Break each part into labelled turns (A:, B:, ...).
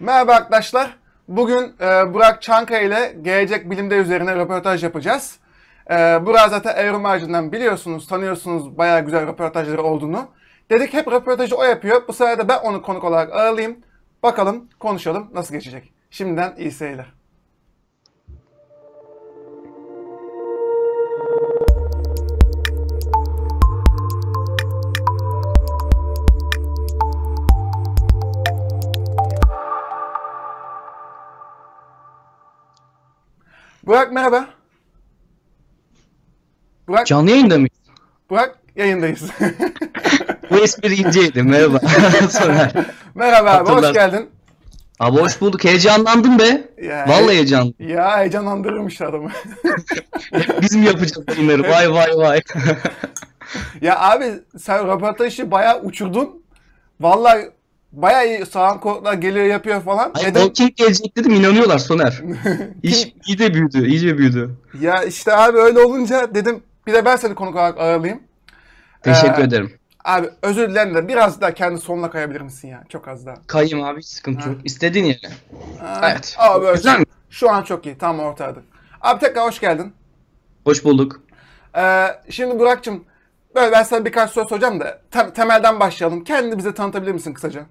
A: Merhaba arkadaşlar. Bugün e, Burak Çankaya ile gelecek bilimde üzerine röportaj yapacağız. E, Burak zaten Ağacı'ndan biliyorsunuz, tanıyorsunuz bayağı güzel röportajları olduğunu. Dedik hep röportajı o yapıyor. Bu sefer de ben onu konuk olarak ağırlayayım. Bakalım, konuşalım nasıl geçecek. Şimdiden iyi seyirler. Burak merhaba. Burak,
B: Canlı yayında mıyız?
A: Burak yayındayız.
B: Bu espri inceydi. Merhaba. Soner.
A: merhaba abi, hoş
B: Hatırlarsın.
A: geldin.
B: Abi hoş bulduk. Heyecanlandım be.
A: Ya,
B: Vallahi heyecanlı.
A: Ya heyecanlandırırmış adamı.
B: Biz mi yapacağız bunları? Vay vay vay.
A: ya abi sen röportajı bayağı uçurdun. Vallahi bayağı iyi sağan kodlar geliyor yapıyor falan.
B: Ay,
A: Dedim,
B: Walking gelecek dedim inanıyorlar Soner. İş iyice büyüdü. iyice büyüdü.
A: ya işte abi öyle olunca dedim bir de ben seni konuk olarak ağırlayayım.
B: Teşekkür
A: Ee,
B: ederim.
A: Abi özür dilerim de biraz daha kendi sonuna kayabilir misin ya? Çok az daha.
B: Kayayım abi hiç sıkıntı yok. İstediğin yere.
A: Ha,
B: Evet.
A: Abi
B: Güzel mi?
A: Şu an çok iyi. Tam ortadadır. Abi tekrar hoş geldin.
B: Hoş bulduk.
A: Ee, şimdi Burak'cığım böyle ben sana birkaç soru soracağım da tem- temelden başlayalım. Kendini bize tanıtabilir misin kısaca?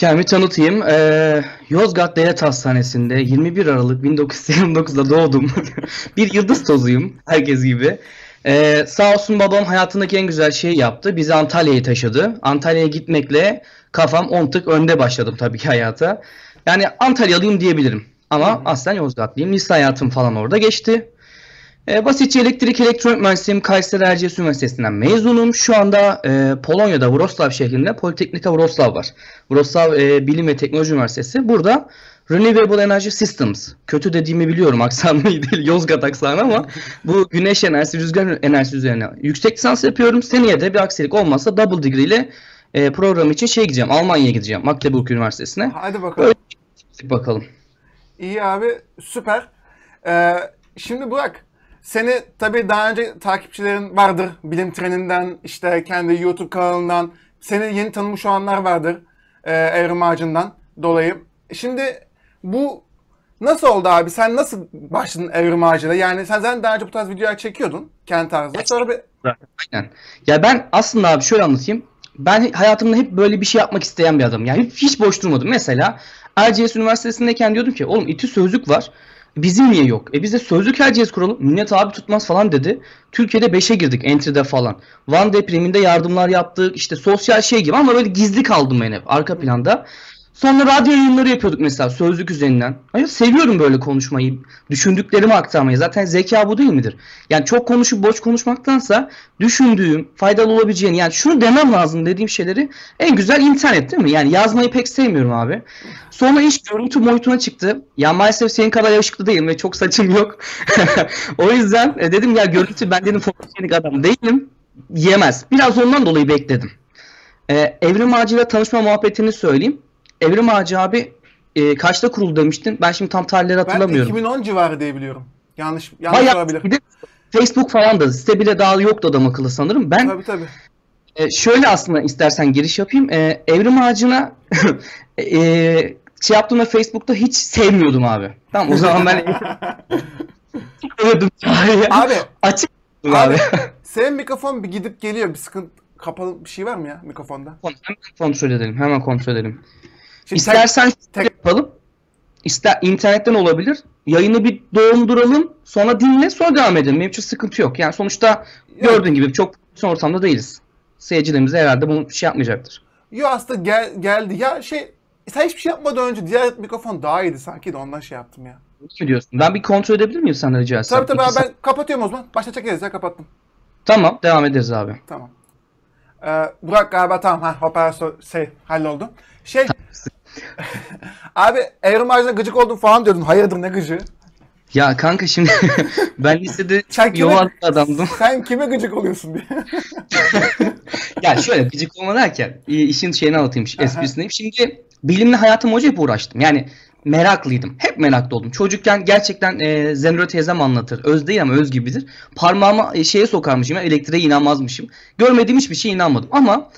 B: Kendimi tanıtayım. Ee, Yozgat Devlet Hastanesi'nde 21 Aralık 1929'da doğdum. bir yıldız tozuyum herkes gibi. Ee, sağ olsun babam hayatındaki en güzel şeyi yaptı. Bizi Antalya'ya taşıdı. Antalya'ya gitmekle kafam 10 tık önde başladım tabii ki hayata. Yani Antalyalıyım diyebilirim. Ama aslen Yozgatlıyım. Lise hayatım falan orada geçti. E, basitçe elektrik elektronik mühendisliğim Kayseri Erciyes Üniversitesi'nden mezunum. Şu anda e, Polonya'da Wrocław şehrinde Politechnika Wrocław var. Wrocław e, Bilim ve Teknoloji Üniversitesi. Burada Renewable Energy Systems. Kötü dediğimi biliyorum aksanı iyi değil Yozgat aksanı ama bu güneş enerjisi, rüzgar enerjisi üzerine yüksek lisans yapıyorum. Seneye de bir aksilik olmazsa double degree ile e, program için şey gideceğim. Almanya'ya gideceğim. Magdeburg Üniversitesi'ne.
A: Hadi bakalım.
B: Öyle. Bakalım.
A: İyi abi süper. Ee, şimdi Burak seni tabii daha önce takipçilerin vardır. Bilim treninden işte kendi YouTube kanalından. Seni yeni tanımış olanlar vardır. E, Evrim Ağacı'ndan dolayı. Şimdi bu nasıl oldu abi? Sen nasıl başladın Evrim Ağacı'da? Yani sen zaten daha önce bu tarz videolar çekiyordun. Kendi tarzında. Sonra bir...
B: Aynen. Ya ben aslında abi şöyle anlatayım. Ben hayatımda hep böyle bir şey yapmak isteyen bir adamım. Yani hiç boş durmadım. Mesela Erciyes Üniversitesi'ndeyken diyordum ki oğlum İTÜ sözlük var. Bizim niye yok? E biz de sözlük Erciyes kuralım. Millet abi tutmaz falan dedi. Türkiye'de 5'e girdik Entry'de falan. Van depreminde yardımlar yaptık. İşte sosyal şey gibi ama böyle gizli kaldım ben hep arka planda. Sonra radyo yayınları yapıyorduk mesela sözlük üzerinden. Hayır seviyorum böyle konuşmayı, düşündüklerimi aktarmayı. Zaten zeka bu değil midir? Yani çok konuşup boş konuşmaktansa düşündüğüm, faydalı olabileceğini yani şunu demem lazım dediğim şeyleri en güzel internet değil mi? Yani yazmayı pek sevmiyorum abi. Sonra iş görüntü boyutuna çıktı. Ya maalesef senin kadar yakışıklı değilim ve çok saçım yok. o yüzden e, dedim ya görüntü ben dedim fotojenik adam değilim. Yemez. Biraz ondan dolayı bekledim. Ee, Evrim Ağacı ile tanışma muhabbetini söyleyeyim. Evrim Ağacı abi e, kaçta kuruldu demiştin? Ben şimdi tam tarihleri
A: Ben
B: hatırlamıyorum.
A: 2010 civarı diye biliyorum. Yanlış yanlış
B: Bayağı
A: olabilir.
B: bir de Facebook falan da site bile daha yoktu adam akıllı sanırım. Ben
A: Tabii tabii.
B: e, şöyle aslında istersen giriş yapayım. E, Evrim Ağacı'na e, şey yaptığımda Facebook'ta hiç sevmiyordum abi. Tamam o zaman ben tarihe.
A: Abi
B: Açık
A: Abi,
B: abi.
A: senin mikrofon bir gidip geliyor. Bir sıkıntı kapalı bir şey var mı ya mikrofonda?
B: Hemen kontrol edelim. Hemen kontrol edelim.
A: Şimdi tek-
B: İstersen
A: tek-
B: şöyle yapalım. İster internetten olabilir. Yayını bir donduralım, sonra dinle, sonra devam edelim. Benim için sıkıntı yok. Yani sonuçta gördüğün gibi çok profesyonel ortamda değiliz. Seyircilerimiz herhalde bunu şey yapmayacaktır.
A: Yo aslında gel, geldi. Ya şey sen hiçbir şey yapmadan önce diğer mikrofon daha iyiydi sanki de ondan şey yaptım ya.
B: Ne diyorsun? Ben bir kontrol edebilir miyim senden rica etsem?
A: Tabii tabii
B: İki
A: ben kapatıyorum o zaman. Başta çekeriz ya kapattım.
B: Tamam, devam ederiz abi.
A: Tamam. Ee, Burak galiba tamam ha operasyon şey halloldu. Şey abi Evrim Ağacı'na gıcık oldum falan diyordun. Hayırdır ne gıcı?
B: Ya kanka şimdi ben lisede
A: Sen kime,
B: adamdım.
A: sen kime gıcık oluyorsun diye.
B: ya şöyle gıcık olma derken işin şeyini anlatayım, esprisini. Şimdi bilimle hayatım hoca hep uğraştım. Yani meraklıydım. Hep meraklı oldum. Çocukken gerçekten e, Zenro teyzem anlatır. Öz değil ama öz gibidir. Parmağımı e, şeye sokarmışım ya elektriğe inanmazmışım. Görmediğim hiçbir şeye inanmadım. Ama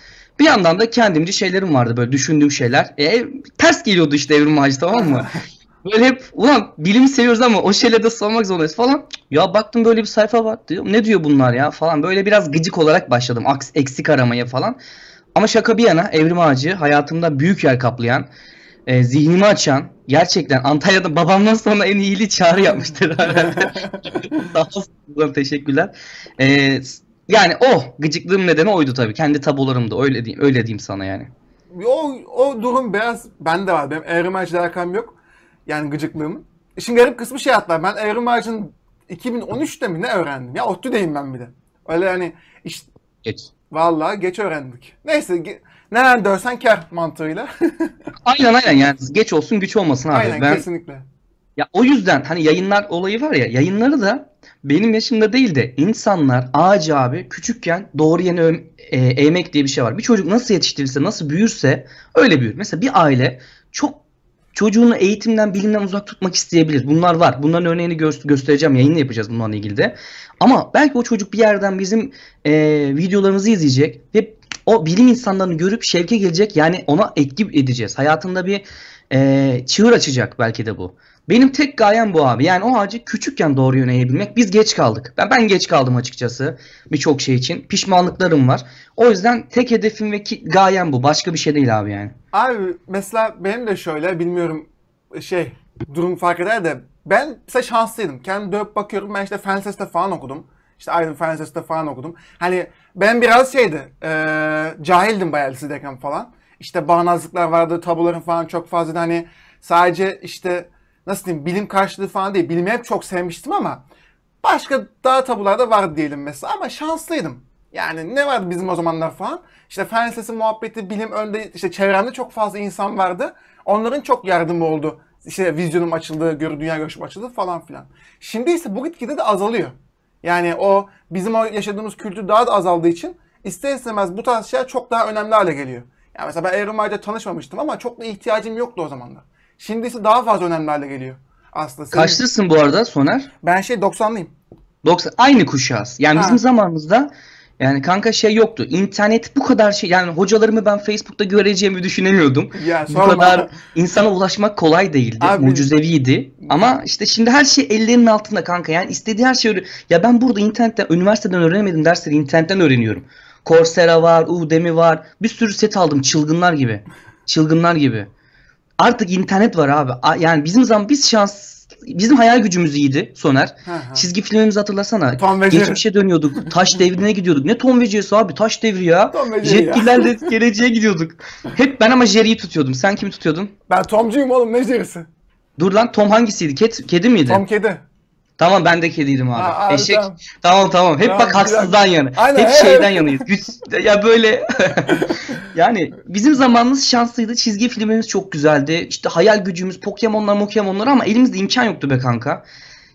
B: Bir yandan da kendimce şeylerim vardı böyle düşündüğüm şeyler. E, ters geliyordu işte Evrim Ağacı tamam mı? Böyle hep ulan bilimi seviyoruz ama o şeyleri de savunmak zorundayız falan. Ya baktım böyle bir sayfa var diyorum. Ne diyor bunlar ya falan. Böyle biraz gıcık olarak başladım. Aks, eksik aramaya falan. Ama şaka bir yana Evrim Ağacı hayatımda büyük yer kaplayan, e, zihnimi açan, gerçekten Antalya'da babamdan sonra en iyili çağrı yapmıştır herhalde. Sağ olsun teşekkürler. E, yani o gıcıklığım nedeni oydu tabii. Kendi tabularımda öyle diyeyim, öyle diyeyim sana yani.
A: O, o durum biraz bende var. Benim Evrim Ağacı'da alakam yok. Yani gıcıklığımın. İşin garip kısmı şey hatta ben Evrim Ağacı'nın 2013'te mi ne öğrendim? Ya ODTÜ'deyim ben bir de. Öyle yani işte
B: Geç.
A: vallahi geç öğrendik. Neyse ge- nereden dörsen kar mantığıyla.
B: Aynen aynen yani geç olsun güç olmasın abi.
A: Aynen
B: ben
A: kesinlikle.
B: ya o yüzden hani yayınlar olayı var ya yayınları da benim yaşımda değil de insanlar ağacı abi küçükken doğru yeni ö- e, eğmek diye bir şey var. Bir çocuk nasıl yetiştirilse nasıl büyürse öyle büyür. Mesela bir aile çok çocuğunu eğitimden bilimden uzak tutmak isteyebilir. Bunlar var. Bunların örneğini gö- göstereceğim. Yayın da yapacağız bunlarla ilgili de. Ama belki o çocuk bir yerden bizim e, videolarımızı izleyecek ve o bilim insanlarını görüp şevke gelecek. Yani ona etki edeceğiz. Hayatında bir e, çığır açacak belki de bu. Benim tek gayem bu abi. Yani o ağacı küçükken doğru yöne eğebilmek. Biz geç kaldık. Ben ben geç kaldım açıkçası birçok şey için. Pişmanlıklarım var. O yüzden tek hedefim ve ki, gayem bu. Başka bir şey değil abi yani.
A: Abi mesela benim de şöyle bilmiyorum şey durum fark eder de ben mesela şanslıydım. Kendim dönüp bakıyorum ben işte Fen Lisesi'nde falan okudum. İşte Aydın Fen Lisesi'nde falan okudum. Hani ben biraz şeydi eee cahildim bayağı lisedeyken falan. İşte bağnazlıklar vardı, tabuların falan çok fazla hani sadece işte nasıl diyeyim bilim karşılığı falan değil. Bilimi hep çok sevmiştim ama başka daha tabular da vardı diyelim mesela ama şanslıydım. Yani ne vardı bizim o zamanlar falan? İşte fen lisesi muhabbeti, bilim önde, işte çevremde çok fazla insan vardı. Onların çok yardımı oldu. İşte vizyonum açıldı, gör, dünya görüşüm açıldı falan filan. Şimdi ise bu gitgide de azalıyor. Yani o bizim o yaşadığımız kültür daha da azaldığı için ister istemez bu tarz şeyler çok daha önemli hale geliyor. Yani mesela ben Ağacı'yla tanışmamıştım ama çok da ihtiyacım yoktu o zamanlar. Şimdi ise daha fazla önemli hale geliyor. Aslında senin-
B: Kaçlısın bu arada Soner?
A: Ben şey 90'lıyım.
B: 90 aynı kuşağız. Yani
A: Ha.
B: bizim zamanımızda yani kanka şey yoktu. İnternet bu kadar şey yani hocalarımı ben Facebook'ta göreceğimi düşünemiyordum.
A: Ya
B: Bu kadar insana ulaşmak kolay değildi.
A: Abi-
B: Mucizeviydi. Ama işte şimdi her şey ellerinin altında kanka. Yani istediği her şeyi Ya ben burada internetten, üniversiteden öğrenemedim dersleri internetten öğreniyorum. Coursera var, Udemy var. Bir sürü set aldım çılgınlar gibi. Çılgınlar gibi. Artık internet var abi. Yani bizim zaman biz şans bizim hayal gücümüz iyiydi Soner.
A: Hı hı.
B: Çizgi filmimizi hatırlasana.
A: Tom ve Jerry.
B: Geçmişe dönüyorduk. Taş devrine gidiyorduk. Ne Tom ve Jerry'si abi? Taş devri ya. Jetgillerle geleceğe gidiyorduk. Hep ben ama Jerry'yi tutuyordum. Sen kimi tutuyordun?
A: Ben Tomcuyum oğlum ne jerisi?
B: Dur lan Tom hangisiydi? Ket, kedi miydi?
A: Tom kedi.
B: Tamam ben de kediydim abi.
A: Ha, abi,
B: Eşek.
A: tamam.
B: Tamam tamam. Hep
A: Tamam,
B: bak haksızdan yana.
A: Aynen,
B: Hep
A: evet.
B: şeyden yanıyız. Güç, ya böyle yani bizim zamanımız şanslıydı. Çizgi filmimiz çok güzeldi. İşte hayal gücümüz Pokemon'lar, Pokemon'lar ama elimizde imkan yoktu be kanka.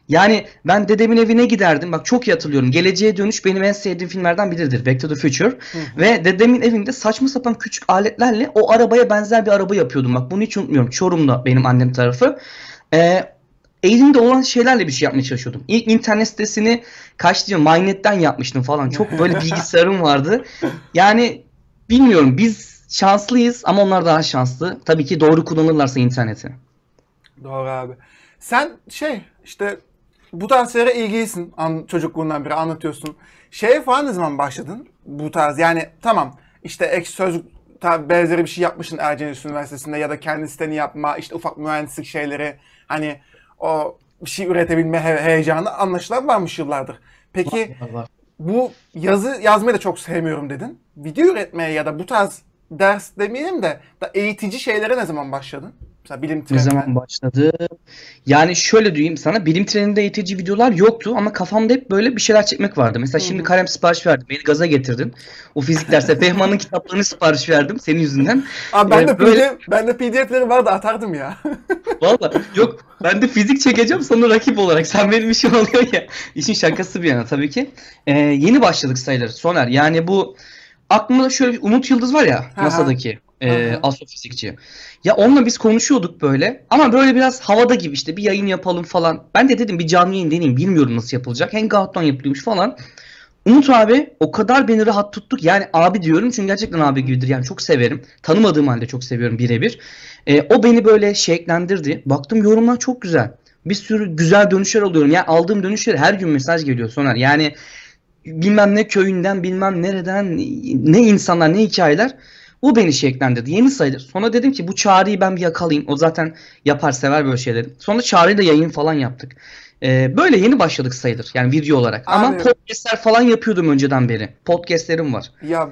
B: Yani ben dedemin evine giderdim. Bak çok iyi hatırlıyorum. Geleceğe Dönüş benim en sevdiğim filmlerden biridir. Back to the Future. Ve dedemin evinde saçma sapan küçük aletlerle o arabaya benzer bir araba yapıyordum. Bak bunu hiç unutmuyorum. Çorum'da benim annem tarafı. Ee, elimde olan şeylerle bir şey yapmaya çalışıyordum. İlk internet sitesini kaç diyor Mynet'ten yapmıştım falan. Çok böyle bilgisayarım vardı. Yani bilmiyorum biz şanslıyız ama onlar daha şanslı. Tabii ki doğru kullanırlarsa interneti.
A: Doğru abi. Sen şey işte bu şeylere ilgilisin an, çocukluğundan beri anlatıyorsun. Şeye falan ne zaman başladın bu tarz yani tamam işte ek sözlük ta- benzeri bir şey yapmışsın Erciyes Üniversitesi'nde ya da kendi siteni yapma işte ufak mühendislik şeyleri hani o bir şey üretebilme he- heyecanı anlaşılan varmış yıllardır. Peki bu yazı yazmayı da çok sevmiyorum dedin. Video üretmeye ya da bu tarz ders demeyelim de da eğitici şeylere ne zaman başladın? Mesela bilim
B: Ne
A: trenine.
B: zaman başladı? Yani şöyle diyeyim sana bilim treninde eğitici videolar yoktu ama kafamda hep böyle bir şeyler çekmek vardı. Mesela şimdi kalem sipariş verdim. Beni gaza getirdin. O fizik derse Fehman'ın kitaplarını sipariş verdim senin yüzünden.
A: Abi ben
B: Ee,
A: de
B: böyle-
A: PDF, ben de PDF'leri vardı atardım ya.
B: Valla yok ben de fizik çekeceğim sana rakip olarak. Sen benim işim oluyor ya. İşin şakası bir yana tabii ki. Ee, yeni başladık sayılır Soner. Yani bu aklımda şöyle bir Umut Yıldız var ya. NASA'daki e,
A: Aha.
B: astrofizikçi. Ya onunla biz konuşuyorduk böyle ama böyle biraz havada gibi işte bir yayın yapalım falan. Ben de dedim bir canlı yayın deneyeyim bilmiyorum nasıl yapılacak. Hangout'tan yapılıyormuş falan. Umut abi o kadar beni rahat tuttuk. Yani abi diyorum çünkü gerçekten abi gibidir. Yani çok severim. Tanımadığım halde çok seviyorum birebir. Ee, o beni böyle şevklendirdi. Baktım yorumlar çok güzel. Bir sürü güzel dönüşler alıyorum. Yani aldığım dönüşler her gün mesaj geliyor Soner. Yani bilmem ne köyünden bilmem nereden ne insanlar ne hikayeler. O beni şevklendirdi. Yeni sayılır. Sonra dedim ki bu çağrıyı ben bir yakalayayım. O zaten yapar sever böyle şeyleri. Sonra çağrıyla yayın falan yaptık. Ee, böyle yeni başladık sayılır. Yani video olarak. Ama
A: Abi-
B: podcastler falan yapıyordum önceden beri. Podcastlerim var.
A: Ya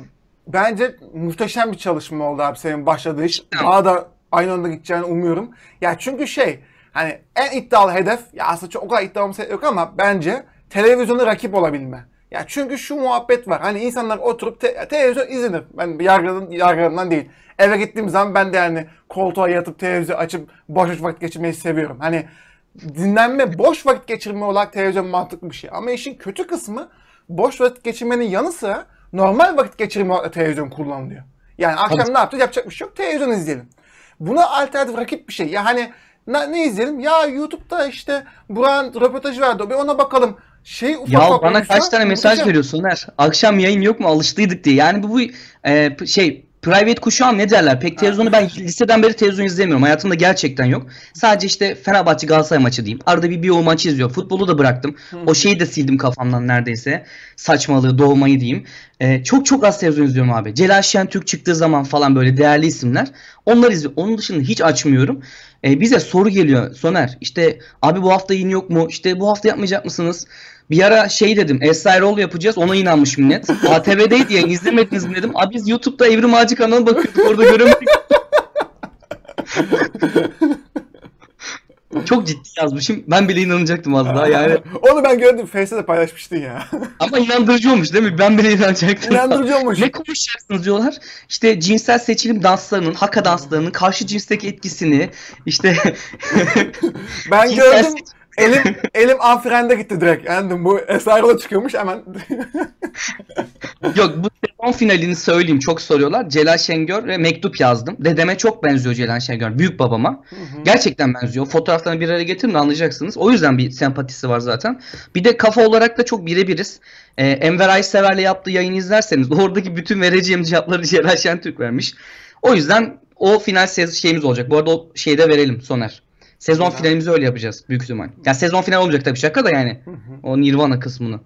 A: bence muhteşem bir çalışma oldu abi senin başladığı iş. Daha da aynı anda gideceğini umuyorum. Ya çünkü şey hani en iddialı hedef ya aslında çok o kadar iddialı bir şey yok ama bence televizyona rakip olabilme. Ya çünkü şu muhabbet var. Hani insanlar oturup te- televizyon izlenir. Ben yargıdan, yargılarından değil. Eve gittiğim zaman ben de yani koltuğa yatıp televizyon açıp boş boş vakit geçirmeyi seviyorum. Hani dinlenme, boş vakit geçirme olarak televizyon mantıklı bir şey. Ama işin kötü kısmı boş vakit geçirmenin yanı sıra normal vakit geçirme olarak televizyon kullanılıyor. Yani akşam
B: Tabii.
A: ne yapacağız? Yapacak bir şey yok. Televizyon izleyelim. Buna alternatif rakip bir şey. Ya hani ne, ne izleyelim? Ya YouTube'da işte Burak'ın röportajı vardı. Bir ona bakalım. Şey ufak
B: Ya
A: ufak
B: bana kaç tane mesaj
A: muhteşem.
B: veriyorsun Soner? Akşam yayın yok mu? Alıştıydık diye. Yani bu, bu e, şey private kuşağım ne derler? Pek televizyonu ben liseden beri televizyon izlemiyorum. Hayatımda gerçekten yok. Sadece işte Fenerbahçe Galatasaray maçı diyeyim. Arada bir bir o maçı izliyorum. Futbolu da bıraktım. O şeyi de sildim kafamdan neredeyse. Saçmalığı, doğmayı diyeyim. E, çok çok az televizyon izliyorum abi. Celal Şentürk çıktığı zaman falan böyle değerli isimler. Onları izliyorum. Onun dışında hiç açmıyorum. E, bize soru geliyor Soner. İşte abi bu hafta yayın yok mu? İşte bu hafta yapmayacak mısınız? Bir ara şey dedim. Esra Erol yapacağız. Ona inanmış millet. ATV'deydi yayın izlemediniz mi dedim. Abi biz YouTube'da Evrim Ağacı kanalı bakıyorduk. Orada göremedik. Çok ciddi yazmışım. Ben bile inanacaktım az daha yani.
A: Onu ben gördüm. Face'te de paylaşmıştın ya.
B: Ama inandırıcı olmuş değil mi? Ben bile inanacaktım.
A: İnandırıcı olmuş.
B: Ne konuşacaksınız diyorlar. İşte cinsel seçilim danslarının, haka danslarının karşı cinsteki etkisini, işte
A: Ben gördüm.
B: seçim-
A: Elim elim anfrende gitti direkt. Yani bu Esrarla çıkıyormuş hemen.
B: Yok bu sezon finalini söyleyeyim çok soruyorlar. Celal Şengör ve mektup yazdım. Dedeme çok benziyor Celal Şengör. Büyük babama. Gerçekten benziyor. Fotoğraflarını bir araya getirin de anlayacaksınız. O yüzden bir sempatisi var zaten. Bir de kafa olarak da çok birebiriz. Ee, Enver Aysever'le yaptığı yayını izlerseniz oradaki bütün vereceğim cevapları Celal Şentürk vermiş. O yüzden o final şeyimiz olacak. Bu arada o şeyi de verelim Soner. Sezon
A: Güzel.
B: finalimizi öyle yapacağız büyük ihtimal. Yani sezon final olmayacak tabii şaka da yani. O Nirvana kısmını.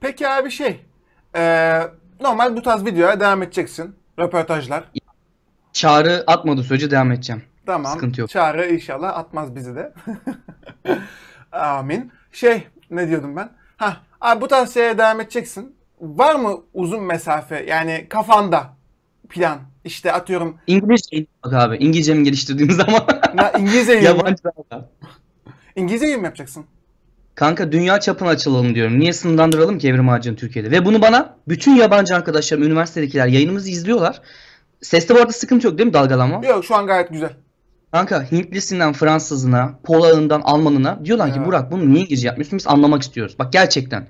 A: Peki abi şey. eee, normal bu tarz videoya devam edeceksin. Röportajlar.
B: Çağrı atmadığı sürece devam edeceğim.
A: Tamam.
B: Sıkıntı yok.
A: Çağrı inşallah atmaz bizi de. Amin. Şey ne diyordum ben? Ha, abi bu tarz şeye devam edeceksin. Var mı uzun mesafe yani kafanda plan? İşte atıyorum
B: İngilizce bak abi. İngilizcemi geliştirdiğim zaman
A: na, İngilizce mı?
B: yabancı.
A: İngilizce mı yapacaksın?
B: Kanka dünya çapına açılalım diyorum. Niye sınırlandıralım ki Evrim Ağacı'nı Türkiye'de? Ve bunu bana bütün yabancı arkadaşlarım, üniversitedekiler yayınımızı izliyorlar. Seste bu arada sıkıntı yok değil mi dalgalanma?
A: Yok şu an gayet güzel.
B: Kanka Hintlisinden Fransızına, Polağından Almanına diyorlar ki. Burak bunu niye İngilizce yapmıyorsun? Biz anlamak istiyoruz. Bak gerçekten.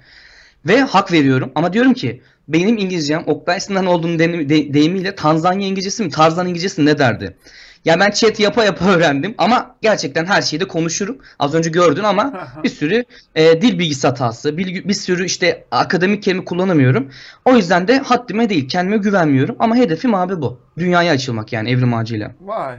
B: Ve hak veriyorum ama diyorum ki benim İngilizcem Oktay Sinan olduğunu de- de- deyimiyle Tanzanya İngilizcesi mi Tarzan İngilizcesi mi ne derdi? Ya ben chat yapa yapa öğrendim ama gerçekten her şeyi de konuşurum. Az önce gördün ama bir sürü e, dil bilgisi hatası, bilgi, bir sürü işte akademik kelime kullanamıyorum. O yüzden de haddime değil, kendime güvenmiyorum ama hedefim abi bu. Dünyaya açılmak yani Evrim Ağacı'yla.
A: Vay.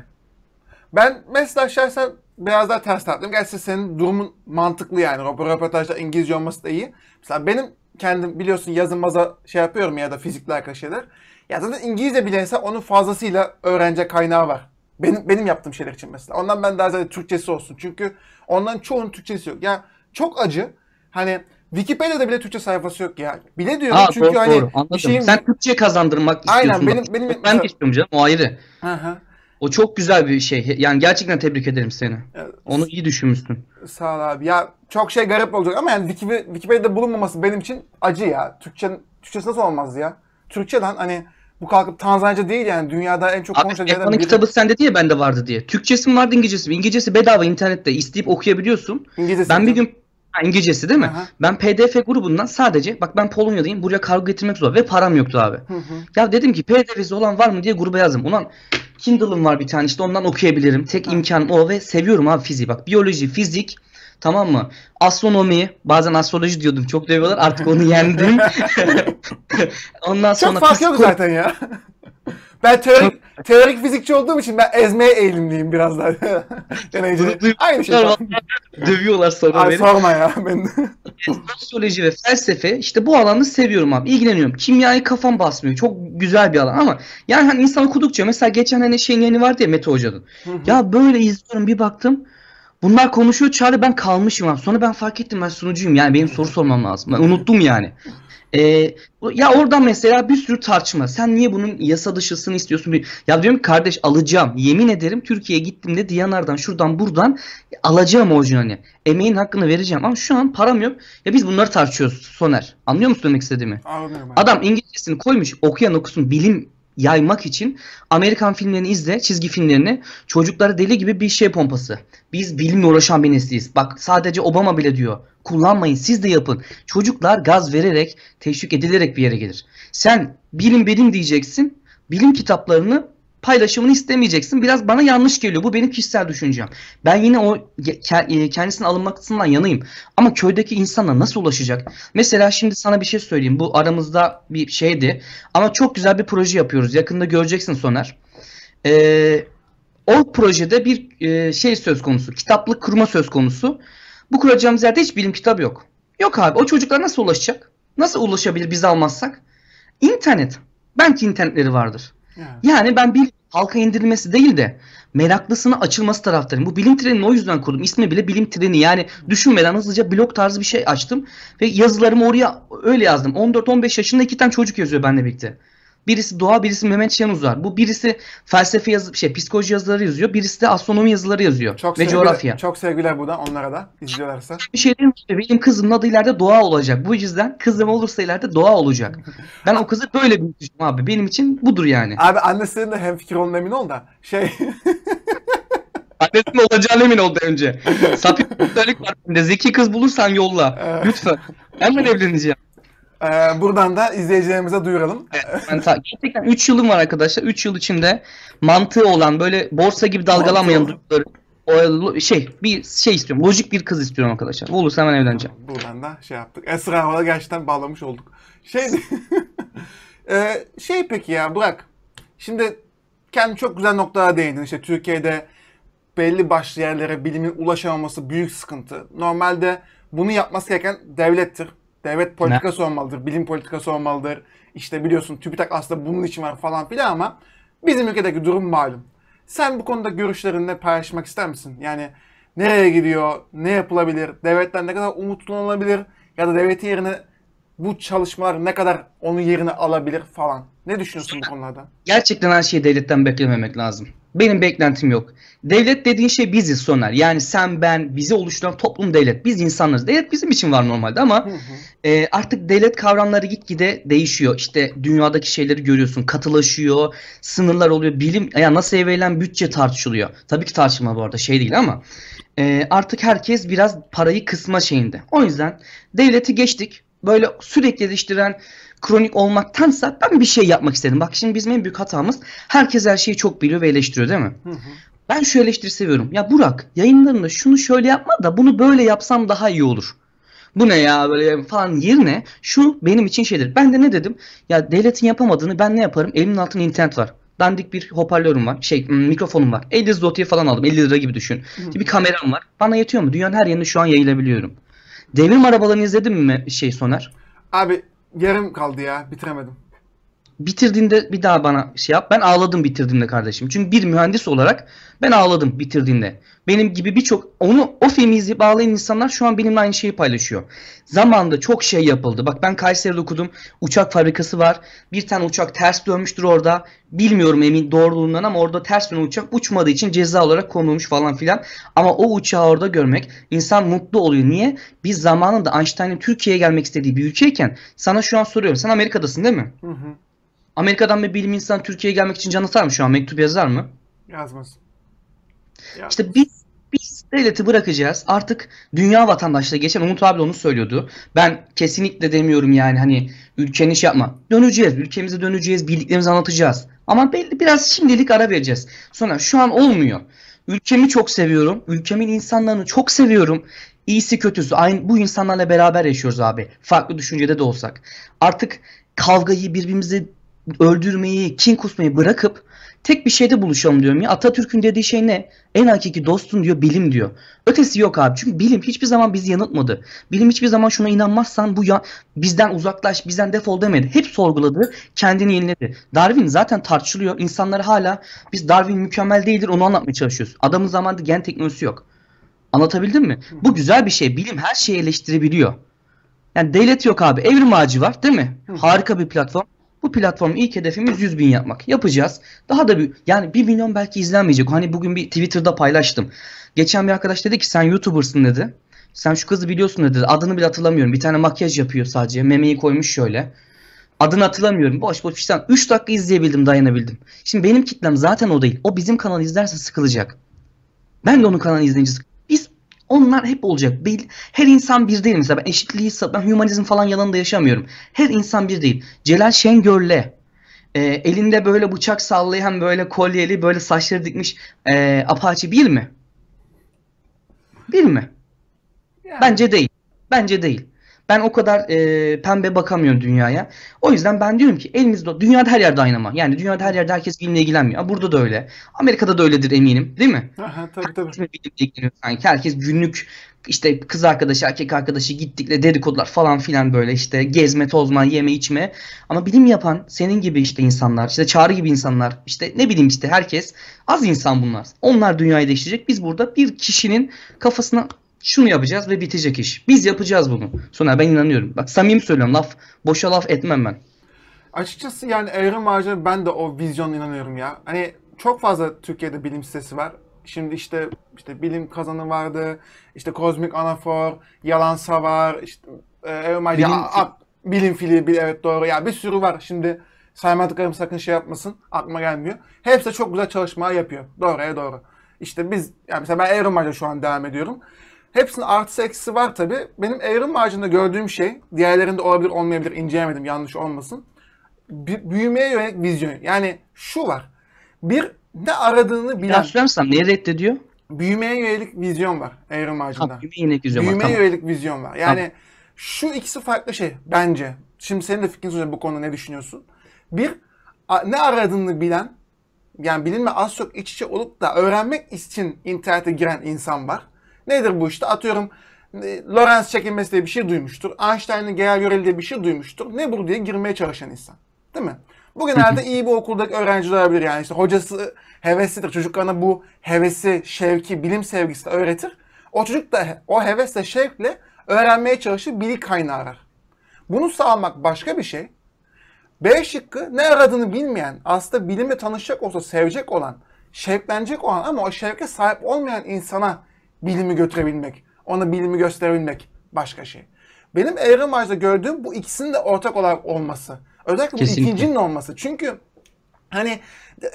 A: Ben mesela şahsen biraz daha ters taraflıyım. Gerçi senin durumun mantıklı yani. Röp- Röportajda İngilizce olması da iyi. Mesela benim kendim biliyorsun yazın maza şey yapıyorum ya da fizikle alakalı şeyler. Ya zaten İngilizce bilense onun fazlasıyla öğrenecek kaynağı var. Benim benim yaptığım şeyler için mesela. Ondan ben daha ziyade Türkçesi olsun. Çünkü ondan çoğunun Türkçesi yok. Ya çok acı. Hani Wikipedia'da bile Türkçe sayfası yok ya. Bile diyorum
B: Aa,
A: çünkü
B: doğru,
A: hani
B: doğru. Anladım.
A: bir şeyin...
B: Sen Türkçe kazandırmak
A: Aynen,
B: istiyorsun.
A: benim-
B: bak.
A: benim
B: ben
A: mesela-
B: istiyorum canım o ayrı.
A: Hı hı.
B: O çok güzel bir şey. Yani gerçekten tebrik ederim seni.
A: Evet.
B: Onu iyi düşünmüşsün.
A: Sağ ol abi. Ya çok şey garip olacak ama yani Wiki, Wikipedia'da bulunmaması benim için acı ya. Türkçe, Türkçesi nasıl olmaz ya? Türkçe lan hani bu kalkıp Tanzanca değil yani dünyada en çok konuşulan yerden biri.
B: kitabı sende diye bende vardı diye. Türkçesi mi vardı İngilizcesi mi? İngilizcesi bedava internette isteyip okuyabiliyorsun.
A: İngilizcesi.
B: Ben bir gün ha, İngilizcesi değil mi?
A: Aha.
B: Ben PDF grubundan sadece bak ben Polonya'dayım buraya kargo getirmek zor ve param yoktu abi.
A: Hı hı.
B: Ya dedim ki PDF'si olan var mı diye gruba yazdım. Ulan Kindle'ım var bir tane işte ondan okuyabilirim. Tek
A: Ha.
B: imkanım o ve seviyorum abi fiziği. Bak biyoloji, fizik Tamam mı? Astronomi, bazen astroloji diyordum. Çok dövüyorlar. Artık onu yendim. Ondan sonra
A: Çok fark yok zaten ya. Ben teorik, teorik fizikçi olduğum için ben ezmeye eğilimliyim biraz daha. Aynı şey.
B: Dövüyorlar sonra
A: Ay
B: beni.
A: sorma ya. Ben
B: Sosyoloji ve felsefe işte bu alanı seviyorum abi. ilgileniyorum. Kimyayı kafam basmıyor. Çok güzel bir alan ama yani hani insan okudukça mesela geçen hani şeyin yeni vardı ya Mete Hoca'nın. Ya böyle izliyorum bir baktım. Bunlar konuşuyor çağrı ben kalmışım abi. Sonra ben fark ettim ben sunucuyum. Yani benim soru sormam lazım. Ben unuttum yani. Ee, ya oradan mesela bir sürü tartışma. Sen niye bunun yasa dışısını istiyorsun? Bir- Ya diyorum ki kardeş alacağım. Yemin ederim Türkiye'ye gittiğimde Diyanar'dan şuradan buradan alacağım orijinalini. Emeğin hakkını vereceğim. Ama şu an param yok. Ya biz bunları tartışıyoruz Soner. Anlıyor musun demek istediğimi?
A: Anlıyorum.
B: Adam İngilizcesini koymuş okuyan okusun bilim yaymak için Amerikan filmlerini izle çizgi filmlerini çocuklara deli gibi bir şey pompası. Biz bilimle uğraşan bir nesliyiz. Bak sadece Obama bile diyor. Kullanmayın siz de yapın. Çocuklar gaz vererek teşvik edilerek bir yere gelir. Sen bilim bilim diyeceksin. Bilim kitaplarını paylaşımını istemeyeceksin. Biraz bana yanlış geliyor. Bu benim kişisel düşüncem. Ben yine o e, kendisine alınmasından yanayım. Ama köydeki insanla nasıl ulaşacak? Mesela şimdi sana bir şey söyleyeyim. Bu aramızda bir şeydi. Ama çok güzel bir proje yapıyoruz. Yakında göreceksin Soner. Ee, o projede bir e, şey söz konusu. Kitaplık kurma söz konusu. Bu kuracağımız yerde hiç bilim kitabı yok. Yok abi. O çocuklar nasıl ulaşacak? Nasıl ulaşabilir biz almazsak? İnternet. Belki internetleri vardır.
A: Yani.
B: Yani ben bir halka indirilmesi değil de meraklısına açılması taraftarıyım. Bu bilim trenini o yüzden kurdum. İsmi bile bilim treni. Yani düşünmeden hızlıca blog tarzı bir şey açtım. Ve yazılarımı oraya öyle yazdım. 14-15 yaşında iki tane çocuk yazıyor benimle birlikte. Birisi doğa, birisi Mehmet Şenuzar. Bu birisi felsefe yazı, şey psikoloji yazıları yazıyor. Birisi de astronomi yazıları yazıyor
A: Çok
B: ve
A: sevgiler-
B: coğrafya.
A: Çok sevgiler buradan onlara da izliyorlarsa.
B: Bir şey diyeyim mi? benim kızımın adı ileride Doğa olacak. Bu yüzden kızım olursa ileride Doğa olacak. Ben o kızı böyle büyüteceğim abi. Benim için budur yani.
A: Abi annesinin de hemfikir olun emin ol da. Şey
B: Annesinin olacağına emin oldu önce. Sapık var bende. Zeki kız bulursan yolla. Lütfen. Hemen evleneceğim.
A: E, buradan da izleyicilerimize duyuralım.
B: Ben ta- gerçekten 3 yılım var arkadaşlar. 3 yıl içinde mantığı olan böyle borsa gibi dalgalanmayan duyguları o, şey bir şey istiyorum. Lojik bir kız istiyorum arkadaşlar. Olursa hemen evleneceğim.
A: Buradan da şey yaptık. Esra Havalı gerçekten bağlamış olduk. Şey Ee, şey peki ya Burak. Şimdi kendi çok güzel noktalara değindin. İşte Türkiye'de belli başlı yerlere bilimin ulaşamaması büyük sıkıntı. Normalde bunu yapması gereken devlettir. Devlet politikası olmalıdır, bilim politikası olmalıdır. İşte biliyorsun TÜBİTAK aslında bunun için var falan filan ama bizim ülkedeki durum malum. Sen bu konuda görüşlerini paylaşmak ister misin? Yani nereye gidiyor, ne yapılabilir, devletten ne kadar umutlanılabilir ya da devletin yerine bu çalışmalar ne kadar onun yerini alabilir falan. Ne düşünüyorsun bu konularda?
B: Gerçekten her şeyi devletten beklememek lazım. Benim beklentim yok. Devlet dediğin şey biziz Soner. Yani sen, ben, bizi oluşturan toplum devlet. Biz insanlarız. Devlet bizim için var normalde ama
A: Hı hı.
B: e, artık devlet kavramları gitgide değişiyor. İşte dünyadaki şeyleri görüyorsun. Katılaşıyor, sınırlar oluyor. Bilim, ya nasıl verilen bütçe tartışılıyor. Tabii ki tartışma bu arada şey değil ama e, artık herkes biraz parayı kısma şeyinde. O yüzden devleti geçtik. Böyle sürekli eleştiren kronik olmaktansa ben bir şey yapmak istedim. Bak şimdi bizim en büyük hatamız herkes her şeyi çok biliyor ve eleştiriyor değil mi?
A: Hı hı.
B: Ben şu eleştiri seviyorum. Ya Burak yayınlarında şunu şöyle yapma da bunu böyle yapsam daha iyi olur. Bu ne ya böyle falan yerine şu benim için şeydir. Ben de ne dedim? Ya devletin yapamadığını ben ne yaparım? Elimin altında internet var. Dandik bir hoparlörüm var. Şey mikrofonum var. 50 zloty'ye falan aldım. 50 lira gibi düşün. Bir kameram var. Bana yetiyor mu? Dünyanın her yerinde şu an yayılabiliyorum. Devrim arabalarını izledin mi şey Soner?
A: Abi yarım kaldı ya bitiremedim.
B: Bitirdiğinde bir daha bana şey yap. Ben ağladım bitirdiğimde kardeşim. Çünkü bir mühendis olarak ben ağladım bitirdiğinde. Benim gibi birçok onu o filmi izleyip ağlayan insanlar şu an benimle aynı şeyi paylaşıyor. Zamanında çok şey yapıldı. Bak ben Kayseri'de okudum. Uçak fabrikası var. Bir tane uçak ters dönmüştür orada. Bilmiyorum emin doğruluğundan ama orada ters dönen uçak uçmadığı için ceza olarak konulmuş falan filan. Ama o uçağı orada görmek insan mutlu oluyor. Niye? Biz zamanında Einstein'ın Türkiye'ye gelmek istediği bir ülkeyken sana şu an soruyorum. Sen Amerika'dasın değil mi?
A: Hı hı.
B: Amerika'dan bir bilim insanı Türkiye'ye gelmek için can atar mı şu an? Mektup yazar mı?
A: Yazmaz. Ya,
B: İşte biz biz devleti bırakacağız. Artık dünya vatandaşlığı geçen Umut abi onu söylüyordu. Ben kesinlikle demiyorum yani hani ülkenin iş yapma. Döneceğiz. Ülkemize döneceğiz. Bildiklerimizi anlatacağız. Ama belli biraz şimdilik ara vereceğiz. Sonra şu an olmuyor. Ülkemi çok seviyorum. Ülkemin insanlarını çok seviyorum. iyisi kötüsü aynı bu insanlarla beraber yaşıyoruz abi. Farklı düşüncede de olsak. Artık kavgayı birbirimizi öldürmeyi, kin kusmayı bırakıp tek bir şeyde buluşalım diyorum ya. Atatürk'ün dediği şey ne? En hakiki dostun diyor bilim diyor. Ötesi yok abi. Çünkü bilim hiçbir zaman bizi yanıltmadı. Bilim hiçbir zaman şuna inanmazsan bu ya bizden uzaklaş, bizden defol demedi. Hep sorguladı, kendini yeniledi. Darwin zaten tartışılıyor. İnsanlar hala biz Darwin mükemmel değildir onu anlatmaya çalışıyoruz. Adamın zamanında gen teknolojisi yok. Anlatabildim mi? Bu güzel bir şey. Bilim her şeyi eleştirebiliyor. Yani devlet yok abi. Evrim ağacı var değil mi? Harika bir platform. Bu platformun ilk hedefimiz 100 bin yapmak. Yapacağız. Daha da bir yani 1 milyon belki izlenmeyecek. Hani bugün bir Twitter'da paylaştım. Geçen bir arkadaş dedi ki sen YouTuber'sın dedi. Sen şu kızı biliyorsun dedi. Adını bile hatırlamıyorum. Bir tane makyaj yapıyor sadece. Memeyi koymuş şöyle. Adını hatırlamıyorum. Boş boş işte 3 dakika izleyebildim dayanabildim. Şimdi benim kitlem zaten o değil. O bizim kanalı izlerse sıkılacak. Ben de onun kanalını izleyince sık- Biz onlar hep olacak. Bil- Her insan bir değil. Mesela ben eşitliği, ben hümanizm falan yanında yaşamıyorum. Her insan bir değil. Celal Şengör'le e, elinde böyle bıçak sallayan böyle kolyeli böyle saçları dikmiş e, Apache bir mi? Bir mi?
A: Yani.
B: Bence değil. Bence değil. Ben o kadar e, pembe bakamıyorum dünyaya. O yüzden ben diyorum ki elimizde dünyada her yerde aynı ama. Yani dünyada her yerde herkes bilimle ilgilenmiyor. Burada da öyle. Amerika'da da öyledir eminim, değil mi?
A: Aha, tabii tabii.
B: Herkes bilimle ilgileniyor sanki. Herkes günlük işte kız arkadaşı, erkek arkadaşı gittikle dedikodular falan filan böyle işte gezme, tozma, yeme, içme. Ama bilim yapan senin gibi işte insanlar, işte Çağrı gibi insanlar, işte ne bileyim işte herkes az insan bunlar. Onlar dünyayı değiştirecek. Biz burada bir kişinin kafasına şunu yapacağız ve bitecek iş. Biz yapacağız bunu. Sonra ben inanıyorum. Bak samimi söylüyorum laf, boşa laf etmem ben.
A: Açıkçası yani Evrim Ağacı ben de o vizyona inanıyorum ya. Hani çok fazla Türkiye'de bilim sitesi var. Şimdi işte işte bilim kazanı vardı. işte kozmik anafor, yalansa var. işte e, Evrim Ağacı,
B: Bilim
A: a- a- bilim fili, bil, evet doğru. Ya bir sürü var. Şimdi saymadıklarım sakın şey yapmasın. Aklıma gelmiyor. Hepsi çok güzel çalışmalar yapıyor. Doğruya doğru. İşte biz, yani mesela ben Evrim Ağacı'na şu an devam ediyorum. Hepsinin artısı eksisi var tabi. Benim Evrim Ağacı'nda gördüğüm şey, diğerlerinde olabilir olmayabilir, incelemedim yanlış olmasın. Büyümeye yönelik vizyon. Yani şu var. Bir, ne aradığını bilen,
B: Biraz söylersem neyi reddediyor?
A: büyümeye yönelik vizyon var Evrim Ağacı'nda.
B: Ha, büyüme yine güzel ama
A: Büyümeye
B: tamam.
A: yönelik vizyon var. Yani şu ikisi farklı şey bence. Şimdi senin de fikrin soracağım bu konuda ne düşünüyorsun? Bir, ne aradığını bilen, yani bilimle az çok iç içe olup da öğrenmek için internete giren insan var. Nedir bu işte? Atıyorum e, Lorentz çekilmesi diye bir şey duymuştur. Einstein'ın genel göreli diye bir şey duymuştur. Ne bu diye girmeye çalışan insan. Değil mi? Bu genelde iyi bir okuldaki öğrenciler olabilir yani. işte hocası heveslidir. Çocuklarına bu hevesi, şevki, bilim sevgisi de öğretir. O çocuk da o hevesle, şevkle öğrenmeye çalışır, bilgi kaynağı arar. Bunu sağlamak başka bir şey. B şıkkı ne aradığını bilmeyen, aslında bilimle tanışacak olsa sevecek olan, şevklenecek olan ama o şevke sahip olmayan insana bilimi götürebilmek, ona bilimi gösterebilmek başka şey. Benim Evrim Ağacı'da gördüğüm bu ikisinin de ortak olarak olması. Özellikle bu
B: Kesinlikle.
A: ikincinin olması. Çünkü hani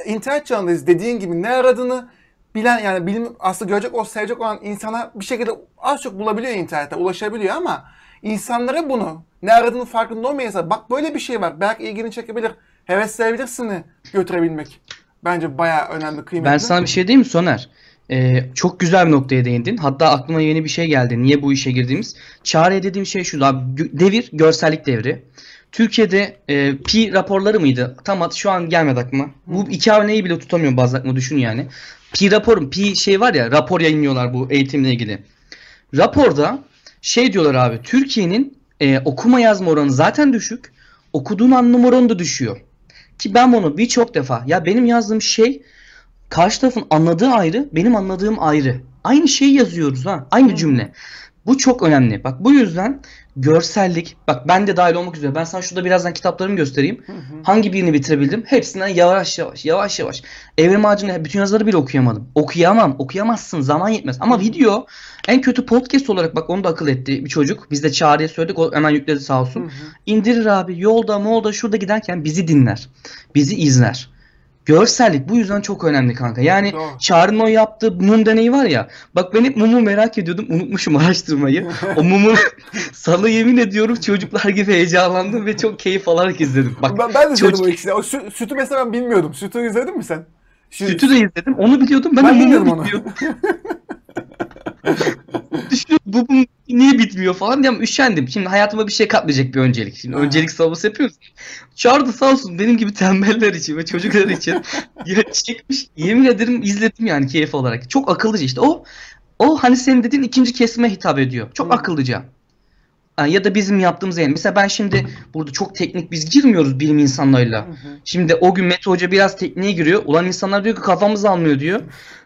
A: internet çağındayız dediğin gibi ne aradığını bilen yani bilim aslında görecek o sevecek olan insana bir şekilde az çok bulabiliyor internette ulaşabiliyor ama insanlara bunu ne aradığını farkında olmayasa bak böyle bir şey var belki ilgini çekebilir hevesleyebilirsini götürebilmek bence bayağı önemli kıymetli.
B: Ben sana bir şey diyeyim mi Soner? Ee, çok güzel bir noktaya değindin. Hatta aklıma yeni bir şey geldi. Niye bu işe girdiğimiz? Çare dediğim şey şu. Abi, devir görsellik devri. Türkiye'de e, pi raporları mıydı? Tam at- şu an gelmedi aklıma. Bu iki haneyi bile tutamıyorum bazı aklıma düşün yani. Pi raporum, pi şey var ya rapor yayınlıyorlar bu eğitimle ilgili. Raporda şey diyorlar abi Türkiye'nin e, okuma yazma oranı zaten düşük. Okuduğun anlam oranı da düşüyor. Ki ben bunu birçok defa ya benim yazdığım şey karşı tarafın anladığı ayrı, benim anladığım ayrı. Aynı şeyi yazıyoruz ha. Aynı cümle. Bu çok önemli. Bak bu yüzden görsellik, bak ben de dahil olmak üzere. Ben sana şurada birazdan kitaplarımı göstereyim. Hangi birini bitirebildim? Hepsinden yavaş yavaş, yavaş yavaş. Evrim Ağacı'nın bütün yazıları bile okuyamadım. Okuyamam, okuyamazsın. Zaman yetmez. Ama video en kötü podcast olarak bak onu da akıl etti bir çocuk. Biz de Çağrı'ya söyledik. O hemen yükledi sağ olsun. İndirir abi. Yolda, molda, şurada giderken bizi dinler. Bizi izler. Görsellik bu yüzden çok önemli kanka. Yani
A: Doğru.
B: Çağrı'nın o yaptığı mum deneyi var ya. Bak ben hep mumu merak ediyordum. Unutmuşum araştırmayı. O mumu sana yemin ediyorum çocuklar gibi heyecanlandım ve çok keyif alarak izledim. Bak
A: ben, ben de izledim
B: çocuk-
A: o ikisini. O sü- sütü mesela ben bilmiyordum. Sütü izledin mi sen? Şu-
B: sütü de izledim. Onu biliyordum. Ben,
A: Ben
B: de mumu
A: bilmiyordum.
B: düşünüyorum bu, bu niye bitmiyor falan diye ama üşendim. Şimdi hayatıma bir şey katmayacak bir öncelik. Şimdi
A: Aha.
B: öncelik savunması yapıyoruz. Çağırdı sağ olsun benim gibi tembeller için ve çocuklar için ya çekmiş. Yemin ederim izledim yani keyif olarak. Çok akıllıca işte o o hani senin dediğin ikinci kesime hitap ediyor. Çok
A: Hı.
B: akıllıca. Ya da bizim yaptığımız yani. Mesela ben şimdi burada çok teknik biz girmiyoruz bilim insanlarıyla. Şimdi o gün Mete Hoca biraz tekniğe giriyor. Ulan insanlar diyor ki kafamız almıyor diyor.